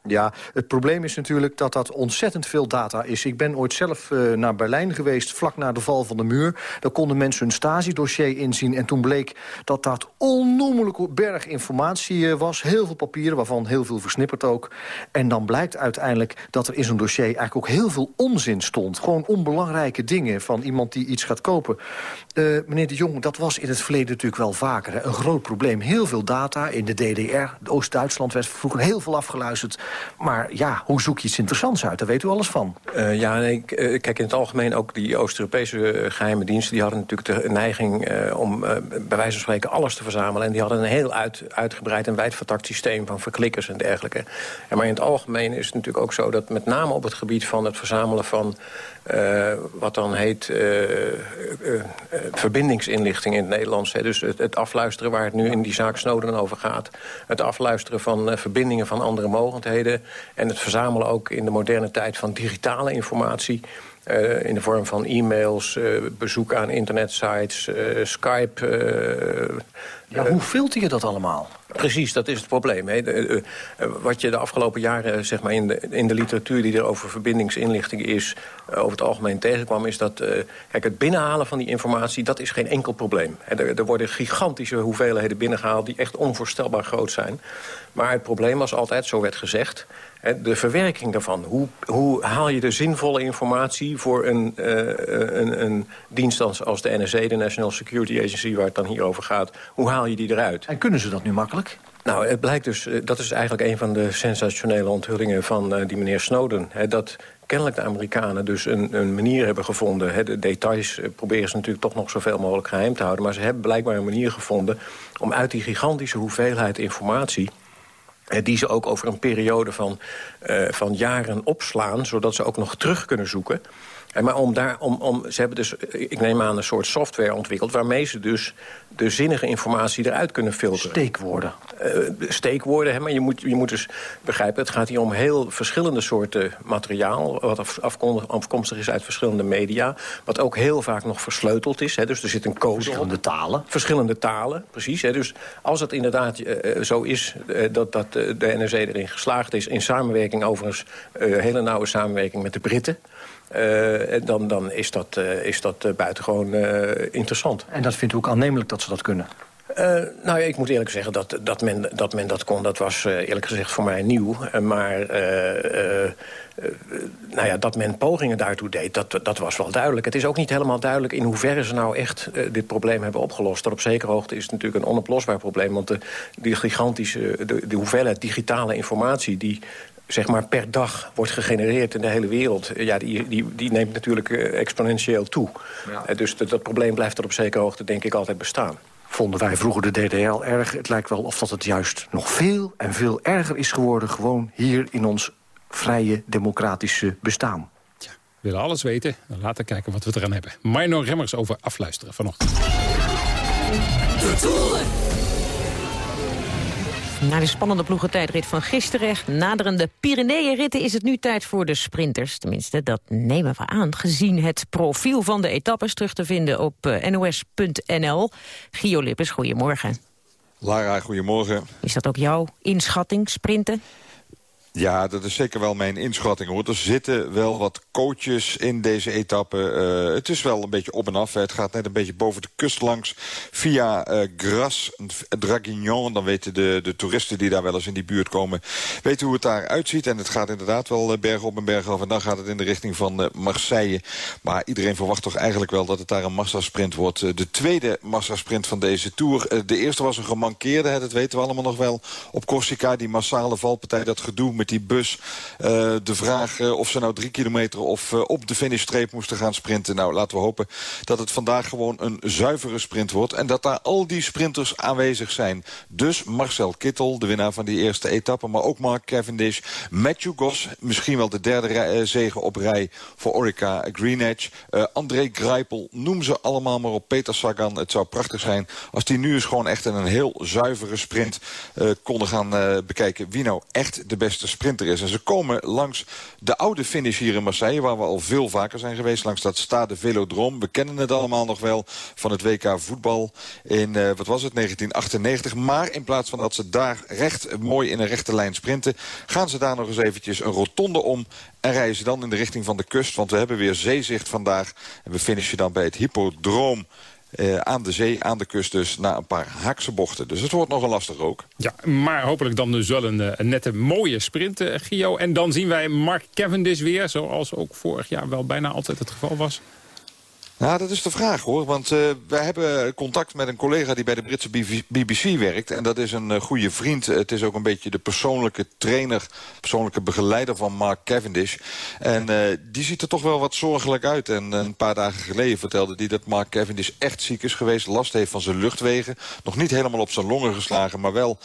Ja, het probleem is natuurlijk dat dat ontzettend veel data is. Ik ben ooit zelf uh, naar Berlijn geweest, vlak na de val van de muur. Daar konden mensen hun Stasi-dossier inzien. En toen bleek dat dat onnoemelijk berg informatie uh, was. Heel veel papieren, waarvan heel veel versnipperd ook. En dan blijkt uiteindelijk dat er in zo'n dossier eigenlijk ook heel veel onzin stond. Gewoon onbelangrijke dingen van iemand die iets gaat kopen. Uh, meneer de Jong, dat was in het verleden natuurlijk wel vaker. Een groot probleem. Heel veel data in de DDR. Oost-Duitsland werd vroeger heel veel afgeluisterd. Maar ja, hoe zoek je iets interessants uit? Daar weet u alles van. Uh, ja, nee, uh, kijk, in het algemeen ook die Oost-Europese geheime diensten... die hadden natuurlijk de neiging om bij wijze van spreken alles te verzamelen. En die hadden een heel uit, uitgebreid en wijdvertakt systeem van verklikkers en dergelijke. En maar in het algemeen is het natuurlijk ook zo dat met name op het gebied van het verzamelen van wat dan heet verbindingsinlichting in het Nederlands. Hè. Dus het, het, afluisteren waar het nu in die zaak Snowden over gaat. Het afluisteren van verbindingen van andere mogendheden. En het verzamelen ook in de moderne tijd van digitale informatie. Uh, in de vorm van e-mails, uh, bezoek aan internetsites, uh, Skype. ja, hoe filter je dat allemaal? Precies, dat is het probleem. Hè. De, wat je de afgelopen jaren zeg maar, in, de, in de literatuur die er over verbindingsinlichting is... over het algemeen tegenkwam, is dat kijk, het binnenhalen van die informatie... dat is geen enkel probleem. Er, er worden gigantische hoeveelheden binnengehaald die echt onvoorstelbaar groot zijn. Maar het probleem was altijd, zo werd gezegd de verwerking daarvan. Hoe, hoe, haal je de zinvolle informatie voor een, uh, een, een dienst als, de NSA, de National Security Agency... waar het dan hier over gaat, hoe haal je die eruit? En kunnen ze dat nu makkelijk? Nou, het blijkt dus, dat is eigenlijk een van de sensationele onthullingen van uh, die meneer Snowden. Hè, dat kennelijk de Amerikanen dus een, een manier hebben gevonden. Hè, de details proberen ze natuurlijk toch nog zoveel mogelijk geheim te houden. Maar ze hebben blijkbaar een manier gevonden om uit die gigantische hoeveelheid informatie die ze ook over een periode van, uh, van jaren opslaan... zodat ze ook nog terug kunnen zoeken. En maar om daar, om, om, ze hebben dus, ik neem aan, een soort software ontwikkeld... waarmee ze dus de zinnige informatie eruit kunnen filteren. Steekwoorden. Uh, steekwoorden, hè, maar je moet, je moet dus begrijpen... het gaat hier om heel verschillende soorten materiaal... wat afkomstig is uit verschillende media... wat ook heel vaak nog versleuteld is. Hè, dus er zit een code Verschillende op. talen. Verschillende talen, precies. Hè, dus als het inderdaad uh, zo is uh, dat, dat de NRC erin geslaagd is... in samenwerking overigens, hele nauwe samenwerking met de Britten... Uh, dan, dan is dat, uh, is dat uh, buitengewoon interessant. En dat vindt u ook aannemelijk dat ze dat kunnen? nou ja, ik moet eerlijk zeggen dat, dat, men, dat men dat kon. Dat was eerlijk gezegd voor mij nieuw. maar nou ja, dat men pogingen daartoe deed, dat, dat was wel duidelijk. Het is ook niet helemaal duidelijk in hoeverre ze nou echt dit probleem hebben opgelost. Tot op zekere hoogte is het natuurlijk een onoplosbaar probleem. Want de, die gigantische, de, de hoeveelheid digitale informatie... die zeg maar per dag wordt gegenereerd in de hele wereld... Ja, die, die, die neemt natuurlijk uh, exponentieel toe. Ja. Uh, dus dat, dat probleem blijft er op zekere hoogte denk ik altijd bestaan. Vonden wij vroeger de DDR erg. Het lijkt wel of dat het juist nog veel en veel erger is geworden... gewoon hier in ons vrije democratische bestaan. Tja, we willen alles weten. Laten kijken wat we eraan hebben. Mino Remmers over afluisteren vanochtend. De Tour. Na de spannende ploegentijdrit van gisteren, naderende Pyreneeënritten... is het nu tijd voor de sprinters. Tenminste, dat nemen we aan, gezien het profiel van de etappes... terug te vinden op uh, nos.nl. Gio Lippes, goedemorgen. Lara, goedemorgen. Is dat ook jouw inschatting, sprinten? Ja, dat is zeker wel mijn inschatting. Hoor. Er zitten wel wat coaches in deze etappe. Uh, het is wel een beetje op en af. Hè. Het gaat net een beetje boven de kust langs. Via uh, Gras, Draguignan. Dan weten de, de toeristen die daar wel eens in die buurt komen... weten hoe het daar uitziet. En het gaat inderdaad wel uh, berg op en berg af. En dan gaat het in de richting van Marseille. Maar iedereen verwacht toch eigenlijk wel dat het daar een massasprint wordt. de tweede massasprint van deze Tour. de eerste was een gemankeerde, hè, dat weten we allemaal nog wel. Op Corsica, die massale valpartij, dat gedoe met die bus. Uh, de vraag uh, of ze nou drie kilometer of uh, op de finishstreep moesten gaan sprinten. Nou, laten we hopen dat het vandaag gewoon een zuivere sprint wordt. En dat daar al die sprinters aanwezig zijn. Dus Marcel Kittel, de winnaar van die eerste etappe. Maar ook Mark Cavendish, Matthew Goss. Misschien wel de derde zege op rij voor Orica Green Edge. André Greipel, noem ze allemaal maar op. Peter Sagan, het zou prachtig zijn als die nu eens gewoon echt een heel zuivere sprint konden gaan bekijken wie nou echt de beste sprinter is. En ze komen langs de oude finish hier in Marseille... waar we al veel vaker zijn geweest, langs dat Stade Velodrome. We kennen het allemaal nog wel van het WK voetbal in, uh, wat was het, 1998. Maar in plaats van dat ze daar recht mooi in een rechte lijn sprinten... gaan ze daar nog eens eventjes een rotonde om... en ze dan in de richting van de kust. Want we hebben weer zeezicht vandaag. En we finishen dan bij het Hippodroom uh, aan de zee, aan de kust dus, na een paar haakse bochten. Dus het wordt nog een lastig ook. Ja, maar hopelijk dan dus wel een, eh, nette mooie sprint, uh, Gio. En dan zien wij Mark Cavendish weer, zoals ook vorig jaar wel bijna altijd het geval was. Nou, dat is de vraag hoor. Want uh, wij hebben contact met een collega die bij de Britse BBC werkt. En dat is een uh, goede vriend. Het is ook een beetje de persoonlijke trainer, persoonlijke begeleider van Mark Cavendish. En uh, die ziet er toch wel wat zorgelijk uit. En een paar dagen geleden vertelde hij dat Mark Cavendish echt ziek is geweest. Last heeft van zijn luchtwegen. Nog niet helemaal op zijn longen geslagen, maar wel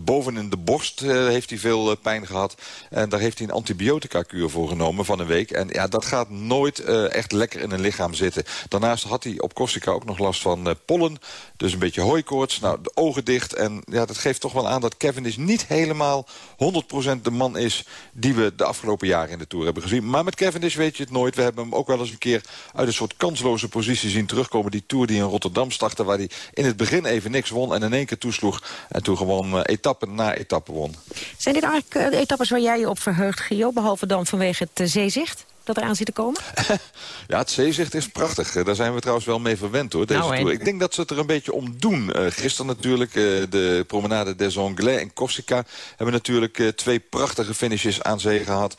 boven in de borst heeft hij veel pijn gehad. En daar heeft hij een antibiotica-kuur voor genomen van een week. En ja, dat gaat nooit echt lekker in een lichaam zitten. Daarnaast had hij op Corsica ook nog last van uh, pollen. Dus een beetje hooikoorts. Nou, de ogen dicht. En ja, dat geeft toch wel aan dat Kevin is niet helemaal 100% de man is... die we de afgelopen jaren in de Tour hebben gezien. Maar met Kevin is weet je het nooit. We hebben hem ook wel eens een keer uit een soort kansloze positie zien terugkomen. Die Tour die in Rotterdam startte... waar hij in het begin even niks won en in één keer toesloeg. En toen gewoon uh, etappe na etappe won. Zijn dit eigenlijk uh, etappes waar jij je op verheugt, Gio? Behalve dan vanwege het zeezicht? Dat eraan zit te komen? [laughs] ja, het zeezicht is prachtig. Daar zijn we trouwens wel mee verwend hoor. Deze nou, Ik denk dat ze het er een beetje om doen. Uh, gisteren natuurlijk uh, de promenade des Anglais en Corsica... hebben natuurlijk uh, twee prachtige finishes aan zee gehad.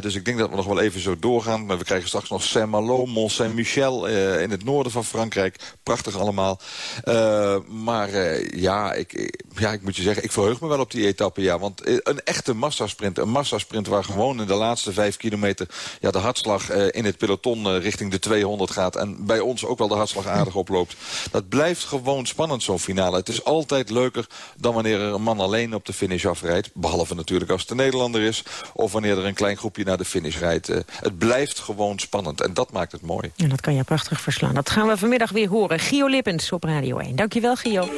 dus ik denk dat we nog wel even zo doorgaan. Maar we krijgen straks nog Saint-Malo, Mont-Saint-Michel... in het noorden van Frankrijk. Prachtig allemaal. maar ja, ik, ja, ik moet je zeggen, ik verheug me wel op die etappe. Ja, want een echte massasprint, een massasprint... waar gewoon in de laatste vijf kilometer... Ja, de hartslag uh, in het peloton uh, richting de 200 gaat... en bij ons ook wel de hartslag aardig oploopt. Dat blijft gewoon spannend, zo'n finale. Het is altijd leuker dan wanneer er een man alleen op de finish afrijdt. Behalve natuurlijk als het een Nederlander is... of wanneer er een klein groepje naar de finish rijdt. Uh, het blijft gewoon spannend en dat maakt het mooi. En dat kan je prachtig verslaan. Dat gaan we vanmiddag weer horen. Gio Lippens op Radio 1. Dankjewel, Gio.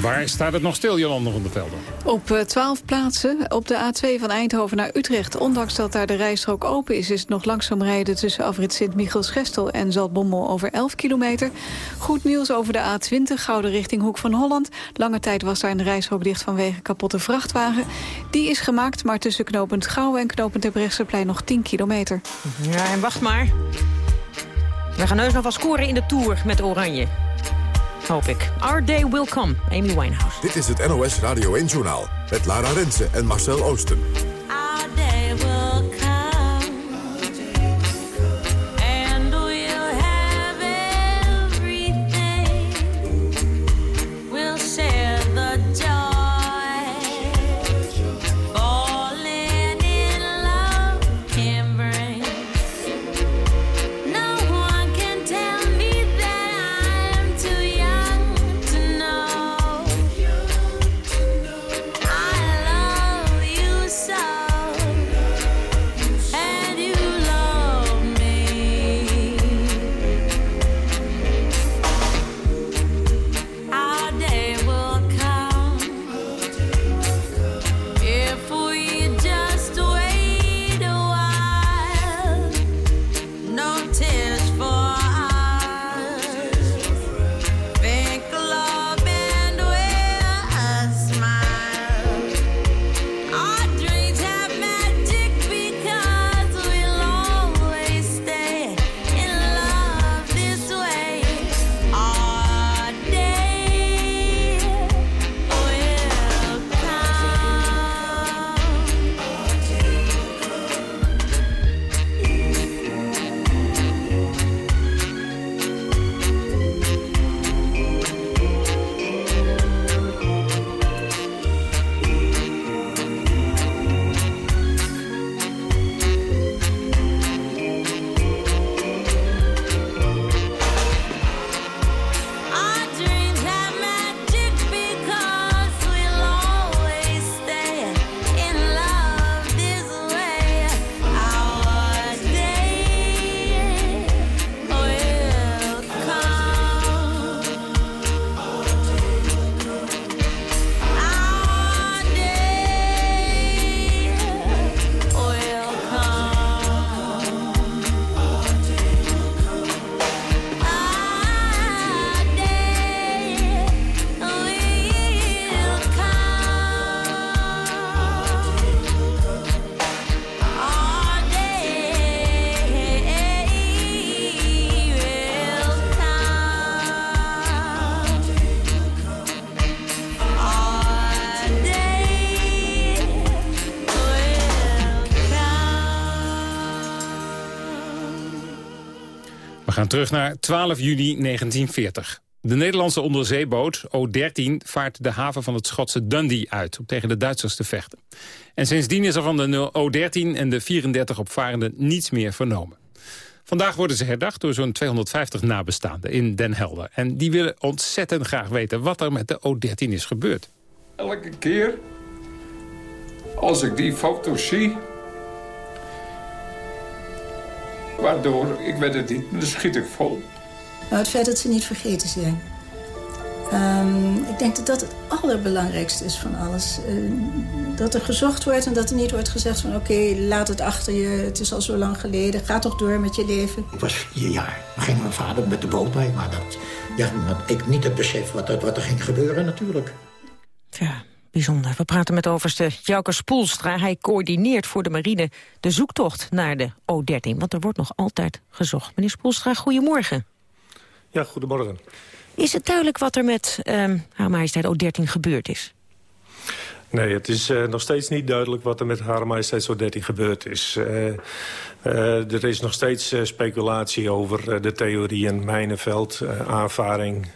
Waar staat het nog stil, Jolande van der Velden? Op uh, 12 plaatsen op de A2 van Eindhoven naar Utrecht. Ondanks dat daar de rijstrook open is... is het nog langzaam rijden tussen afrit Sint-Michiels-Gestel en Zaltbommel over 11 kilometer. Goed nieuws over de A20, Gouden richting Hoek van Holland. Lange tijd was daar een rijstrook dicht vanwege kapotte vrachtwagen. Die is gemaakt, maar tussen knooppunt Gouwen en knooppunt Terbrechtseplein nog 10 kilometer. Ja, en wacht maar. We gaan heus nog wel scoren in de Tour met Oranje. Hoop ik. Our Day Will Come, Amy Winehouse. Dit is het NOS Radio 1-journaal met Lara Rensen en Marcel Oosten. Gaan terug naar 12 juni 1940. De Nederlandse onderzeeboot O-13 vaart de haven van het Schotse Dundee uit... om tegen de Duitsers te vechten. En sindsdien is er van de O-13 en de 34 opvarenden niets meer vernomen. Vandaag worden ze herdacht door zo'n 250 nabestaanden in Den Helder. En die willen ontzettend graag weten wat er met de O-13 is gebeurd. Elke keer als ik die foto's zie... waardoor, ik weet het niet, dan schiet ik vol. Nou, het feit dat ze niet vergeten zijn. Ehm, ik denk dat dat het allerbelangrijkste is van alles. Eh, dat er gezocht wordt en dat er niet wordt gezegd van... oké, laat het achter je, het is al zo lang geleden. Ga toch door met je leven. Ik was vier jaar. Dan ging mijn vader met de boot mee. Maar dat, ja, dat ik niet het besef wat, er- wat er ging gebeuren natuurlijk. Ja, bijzonder. We praten met overste Jouke Spoelstra. Hij coördineert voor de marine de zoektocht naar de O-13. Want er wordt nog altijd gezocht. Meneer Spoelstra, goedemorgen. Ja, goedemorgen. Is het duidelijk wat er met ehm Haar Majesteit O-13 gebeurd is? Nee, het is eh, nog steeds niet duidelijk wat er met Hare Majesteit zo 13 gebeurd is. Eh, eh, er is nog steeds speculatie over de theorieën mijnenveld, eh, aanvaring.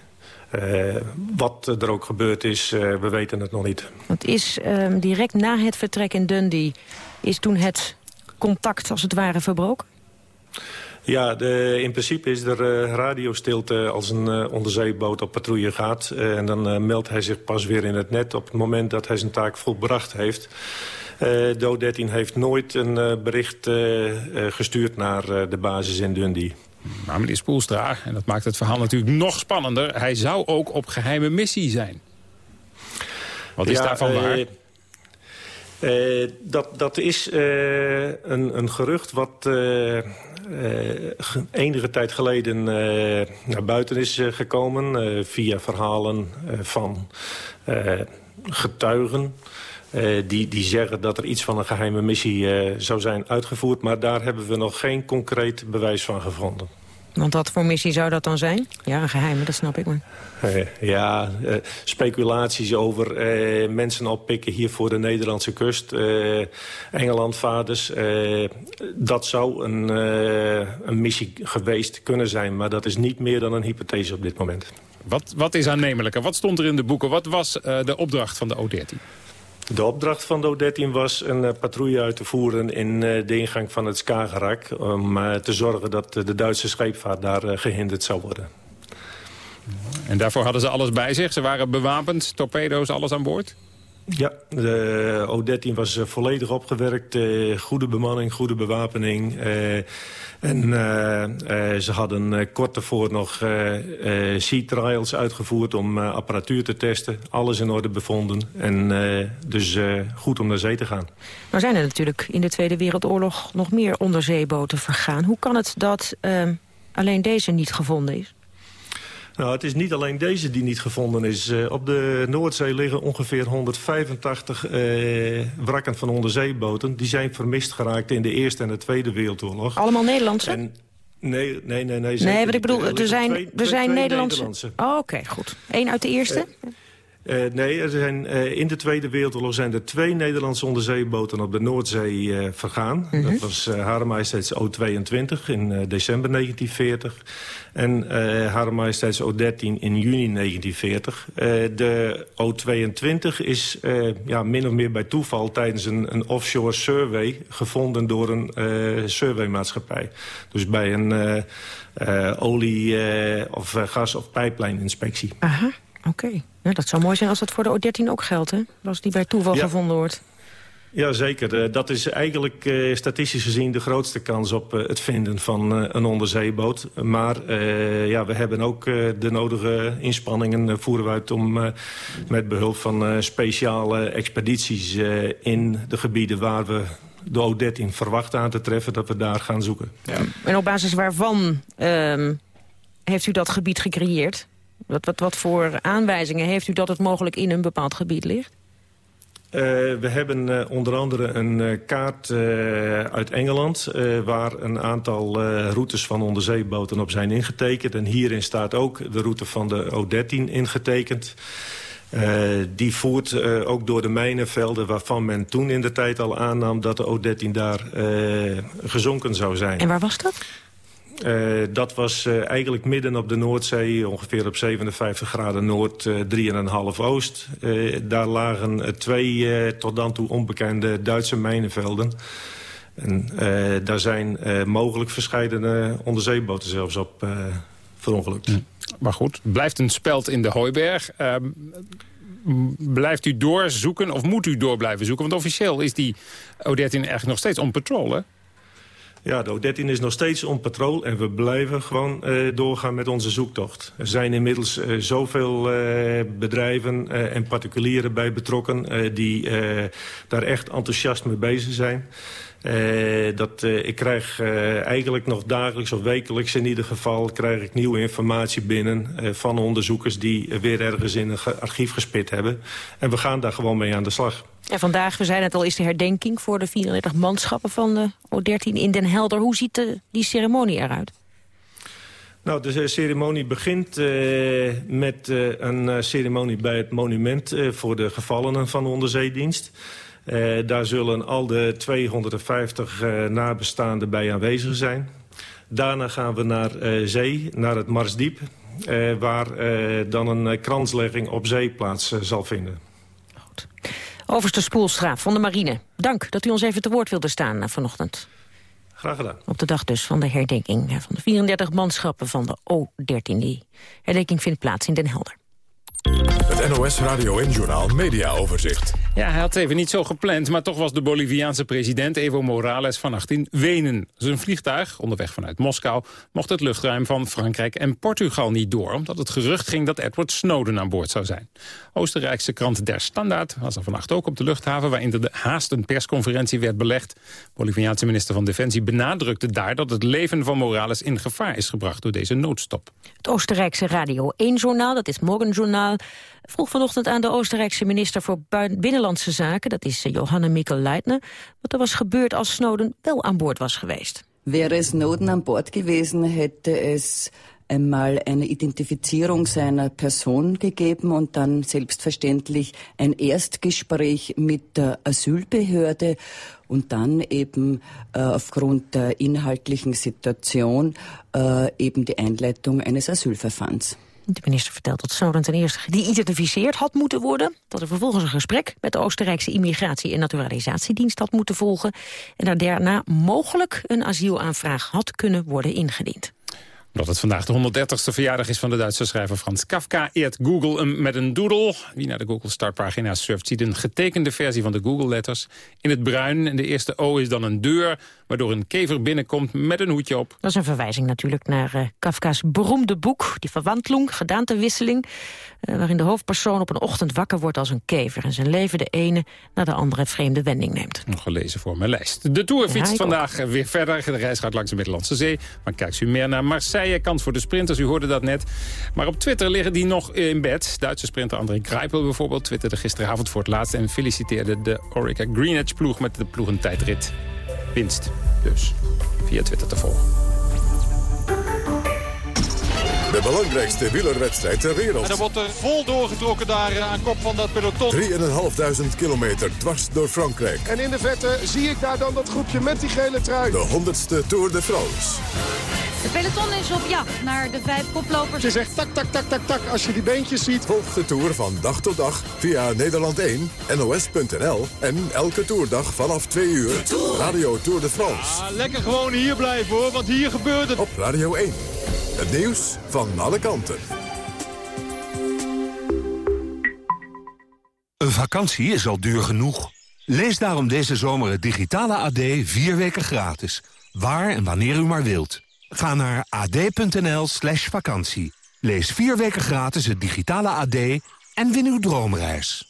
Eh, wat er ook gebeurd is, eh, we weten het nog niet. Want is ehm, direct na het vertrek in Dundee... is toen het contact als het ware verbroken? Ja, de, in principe is er eh, radiostilte als een onderzeeboot op patrouille gaat. En dan meldt hij zich pas weer in het net op het moment dat hij zijn taak volbracht heeft. De O-13 heeft nooit een bericht gestuurd naar de basis in Dundee. Maar meneer Spoelstra, en dat maakt het verhaal natuurlijk nog spannender... hij zou ook op geheime missie zijn. Wat is Ja, daarvan eh, waar? eh, dat, dat is eh, een, een gerucht wat ge- enige tijd geleden naar buiten is gekomen... via verhalen van getuigen... die, die zeggen dat er iets van een geheime missie zou zijn uitgevoerd. Maar daar hebben we nog geen concreet bewijs van gevonden. Want wat voor missie zou dat dan zijn? Ja, een geheime, dat snap ik maar. Eh, ja, eh, speculaties over eh, mensen oppikken hier voor de Nederlandse kust. eh Engelandvaders. eh, dat zou een, eh, een missie geweest kunnen zijn. Maar dat is niet meer dan een hypothese op dit moment. Wat, wat is aannemelijker? Wat stond er in de boeken? Wat was eh, de opdracht van de O-13? De opdracht van de O-13 was een eh, patrouille uit te voeren in eh, de ingang van het Skagerrak... om eh, te zorgen dat de Duitse scheepvaart daar eh, gehinderd zou worden. En daarvoor hadden ze alles bij zich? Ze waren bewapend, torpedo's, alles aan boord? Ja, de O-13 was eh, volledig opgewerkt. eh, goede bemanning, goede bewapening. eh, en ze hadden kort daarvoor nog sea trials uitgevoerd... om apparatuur te testen. Alles in orde bevonden. En dus goed om naar zee te gaan. Nou zijn er natuurlijk in de Tweede Wereldoorlog nog meer onderzeeboten vergaan. Hoe kan het dat ehm, alleen deze niet gevonden is? Nou, het is niet alleen deze die niet gevonden is. Eh, op de Noordzee liggen ongeveer 185 eh, wrakken van onderzeeboten. Die zijn vermist geraakt in de Eerste en de Tweede Wereldoorlog. Allemaal Nederlandse? En, nee, nee, nee. Nee, nee, wat ik bedoel, Er er zijn, twee- er twee- zijn twee Nederlandse... Oh, Oké, goed. Eén uit de eerste? Eh, nee, er zijn, eh, in de Tweede Wereldoorlog zijn er twee Nederlandse onderzeeboten op de Noordzee eh, vergaan. Mhm. Dat was uh, Hare Majesteits O-22 in eh, december 1940 en eh Hare Majesteits O-13 in juni 1940. Eh, de O-22 is eh, ja, min of meer bij toeval tijdens een, een offshore survey gevonden door een eh, surveymaatschappij. Dus bij een eh, eh, olie- eh, of eh, gas- of pijplijninspectie. Aha, oké. Ja, dat zou mooi zijn als dat voor de O-13 ook geldt, hè? Als die bij toeval Ja. gevonden wordt. Ja, zeker. Eh, dat is eigenlijk eh, statistisch gezien de grootste kans op eh, het vinden van een onderzeeboot. Maar ja, we hebben ook de nodige inspanningen voeren we uit om met behulp van speciale expedities in de gebieden waar we de O-13 verwachten aan te treffen, dat we daar gaan zoeken. En op basis waarvan ehm, heeft u dat gebied gecreëerd? Wat, wat, wat voor aanwijzingen heeft u dat het mogelijk in een bepaald gebied ligt? Eh, we hebben eh, onder andere een eh, kaart uit Engeland... waar een aantal routes van onderzeeboten op zijn ingetekend. En hierin staat ook de route van de O-13 ingetekend. Die voert ook door de mijnenvelden waarvan men toen in de tijd al aannam... dat de O-13 daar gezonken zou zijn. En waar was dat? Eh, dat was eh, eigenlijk midden op de Noordzee, ongeveer op 57 graden noord, eh 3,5 oost. Daar lagen twee tot dan toe onbekende Duitse mijnenvelden. En daar zijn mogelijk verscheidene onderzeeboten zelfs op verongelukt. Maar goed, blijft een speld in de hooiberg. Ehm, blijft u doorzoeken of moet u door blijven zoeken? Want officieel is die O13 eigenlijk nog steeds on patrol? Ja, de O13 is nog steeds on patrol en we blijven gewoon eh, doorgaan met onze zoektocht. Er zijn inmiddels eh, zoveel eh, bedrijven en particulieren bij betrokken... die daar echt enthousiast mee bezig zijn. Eh, dat, eh, ik krijg eh, eigenlijk nog dagelijks of wekelijks in ieder geval... krijg ik nieuwe informatie binnen van onderzoekers... die weer ergens in een archief gespit hebben. En we gaan daar gewoon mee aan de slag. En vandaag, we zeiden het al, is de herdenking voor de 34 manschappen van de O13 in Den Helder. Hoe ziet de, die ceremonie eruit? Nou, de ceremonie begint met een ceremonie bij het monument voor de gevallenen van de onderzeedienst. Eh, daar zullen al de 250 eh, nabestaanden bij aanwezig zijn. Daarna gaan we naar eh, zee, naar het Marsdiep, waar dan een kranslegging op zee plaats zal vinden. Overste Spoelstra van de Marine. Dank dat u ons even te woord wilde staan vanochtend. Graag gedaan. Op de dag dus van de herdenking van de 34 manschappen van de O13. Die herdenking vindt plaats in Den Helder. Het NOS Radio en Journaal Media Overzicht. Ja, hij had het even niet zo gepland, maar toch was de Boliviaanse president Evo Morales vannacht in Wenen. Zijn vliegtuig, onderweg vanuit Moskou, mocht het luchtruim van Frankrijk en Portugal niet door, omdat het gerucht ging dat Edward Snowden aan boord zou zijn. Oostenrijkse krant Der Standaard was er vannacht ook op de luchthaven, waarin er de haast een persconferentie werd belegd. Boliviaanse minister van Defensie benadrukte daar dat het leven van Morales in gevaar is gebracht door deze noodstop. Het Oostenrijkse Radio 1-journaal, dat is Morgenjournaal... vroeg vanochtend aan de Oostenrijkse minister voor Binnenlandse Zaken... dat is eh, Johanna Mikkel-Leitner, wat er was gebeurd als Snowden wel aan boord was geweest. Wäre Snowden an Bord gewesen, hätte es einmal eine Identifizierung seiner Person gegeben und dann selbstverständlich ein Erstgespräch mit der Asylbehörde und dann eben äh, aufgrund der inhaltlichen Situation äh, eben die Einleitung eines Asylverfahrens. De minister vertelt dat Snowden ten eerste geïdentificeerd had moeten worden. Dat er vervolgens een gesprek met de Oostenrijkse Immigratie- en Naturalisatiedienst had moeten volgen. En dat daarna mogelijk een asielaanvraag had kunnen worden ingediend Omdat het vandaag de 130ste verjaardag is van de Duitse schrijver Frans Kafka... eert Google hem met een doodle. Wie naar de Google startpagina surft ziet een getekende versie van de Google-letters. In het bruin en de eerste O is dan een deur... waardoor een kever binnenkomt met een hoedje op. Dat is een verwijzing natuurlijk naar eh, Kafka's beroemde boek... Die Verwandlung, gedaantewisseling... eh, waarin de hoofdpersoon op een ochtend wakker wordt als een kever... en zijn leven de ene naar de andere vreemde wending neemt. Nog gelezen voor mijn lijst. De Tour fietst vandaag weer verder. De reis gaat langs de Middellandse Zee. Maar kijkt u meer naar Marseille. Kans voor de sprinters, u hoorde dat net. Maar op Twitter liggen die nog in bed. Duitse sprinter André Greipel bijvoorbeeld twitterde gisteravond voor het laatst... en feliciteerde de Orica Greenwich ploeg met de ploegentijdrit. Winst dus. Via Twitter te volgen. De belangrijkste wielerwedstrijd ter wereld. En er wordt er vol doorgetrokken daar eh, aan kop van dat peloton. 3.500 kilometer dwars door Frankrijk. En in de vette zie ik daar dan dat groepje met die gele trui. De 100ste Tour de France. De peloton is op jacht naar de vijf koplopers. Je zegt tak, tak, tak, tak, tak als je die beentjes ziet. Volg de Tour van dag tot dag via Nederland 1, NOS.nl... en elke toerdag vanaf 2 uur Radio Tour de France. Ah, lekker gewoon hier blijven hoor, want hier gebeurt het. Op Radio 1. Het nieuws van alle kanten. Een vakantie is al duur genoeg. Lees daarom deze zomer het digitale AD vier weken gratis. Waar en wanneer u maar wilt. Ga naar ad.nl slash vakantie. Lees vier weken gratis het digitale AD en win uw droomreis.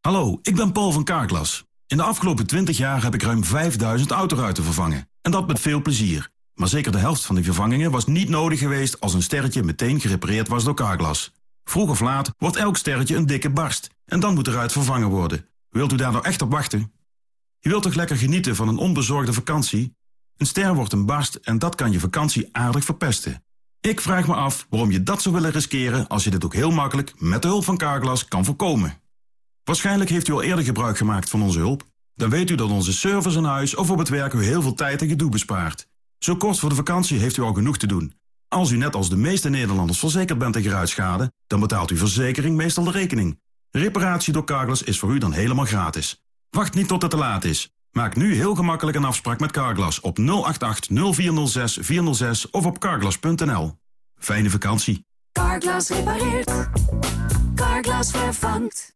Hallo, ik ben Paul van Kaarklas. In de afgelopen 20 jaar heb ik ruim 5000 autoruiten vervangen. En dat met veel plezier. Maar zeker de helft van die vervangingen was niet nodig geweest... als een sterretje meteen gerepareerd was door Carglass. Vroeg of laat wordt elk sterretje een dikke barst. En dan moet eruit vervangen worden. Wilt u daar nou echt op wachten? Je wilt toch lekker genieten van een onbezorgde vakantie? Een ster wordt een barst en dat kan je vakantie aardig verpesten. Ik vraag me af waarom je dat zou willen riskeren... als je dit ook heel makkelijk met de hulp van Carglass kan voorkomen. Waarschijnlijk heeft u al eerder gebruik gemaakt van onze hulp. Dan weet u dat onze service in huis of op het werk u heel veel tijd en gedoe bespaart. Zo kort voor de vakantie heeft u al genoeg te doen. Als u net als de meeste Nederlanders verzekerd bent tegen ruitschade... dan betaalt uw verzekering meestal de rekening. Reparatie door Carglass is voor u dan helemaal gratis. Wacht niet tot het te laat is. Maak nu heel gemakkelijk een afspraak met Carglass op 088 0406 406 of op carglass.nl. Fijne vakantie. Carglass repareert. Carglass vervangt.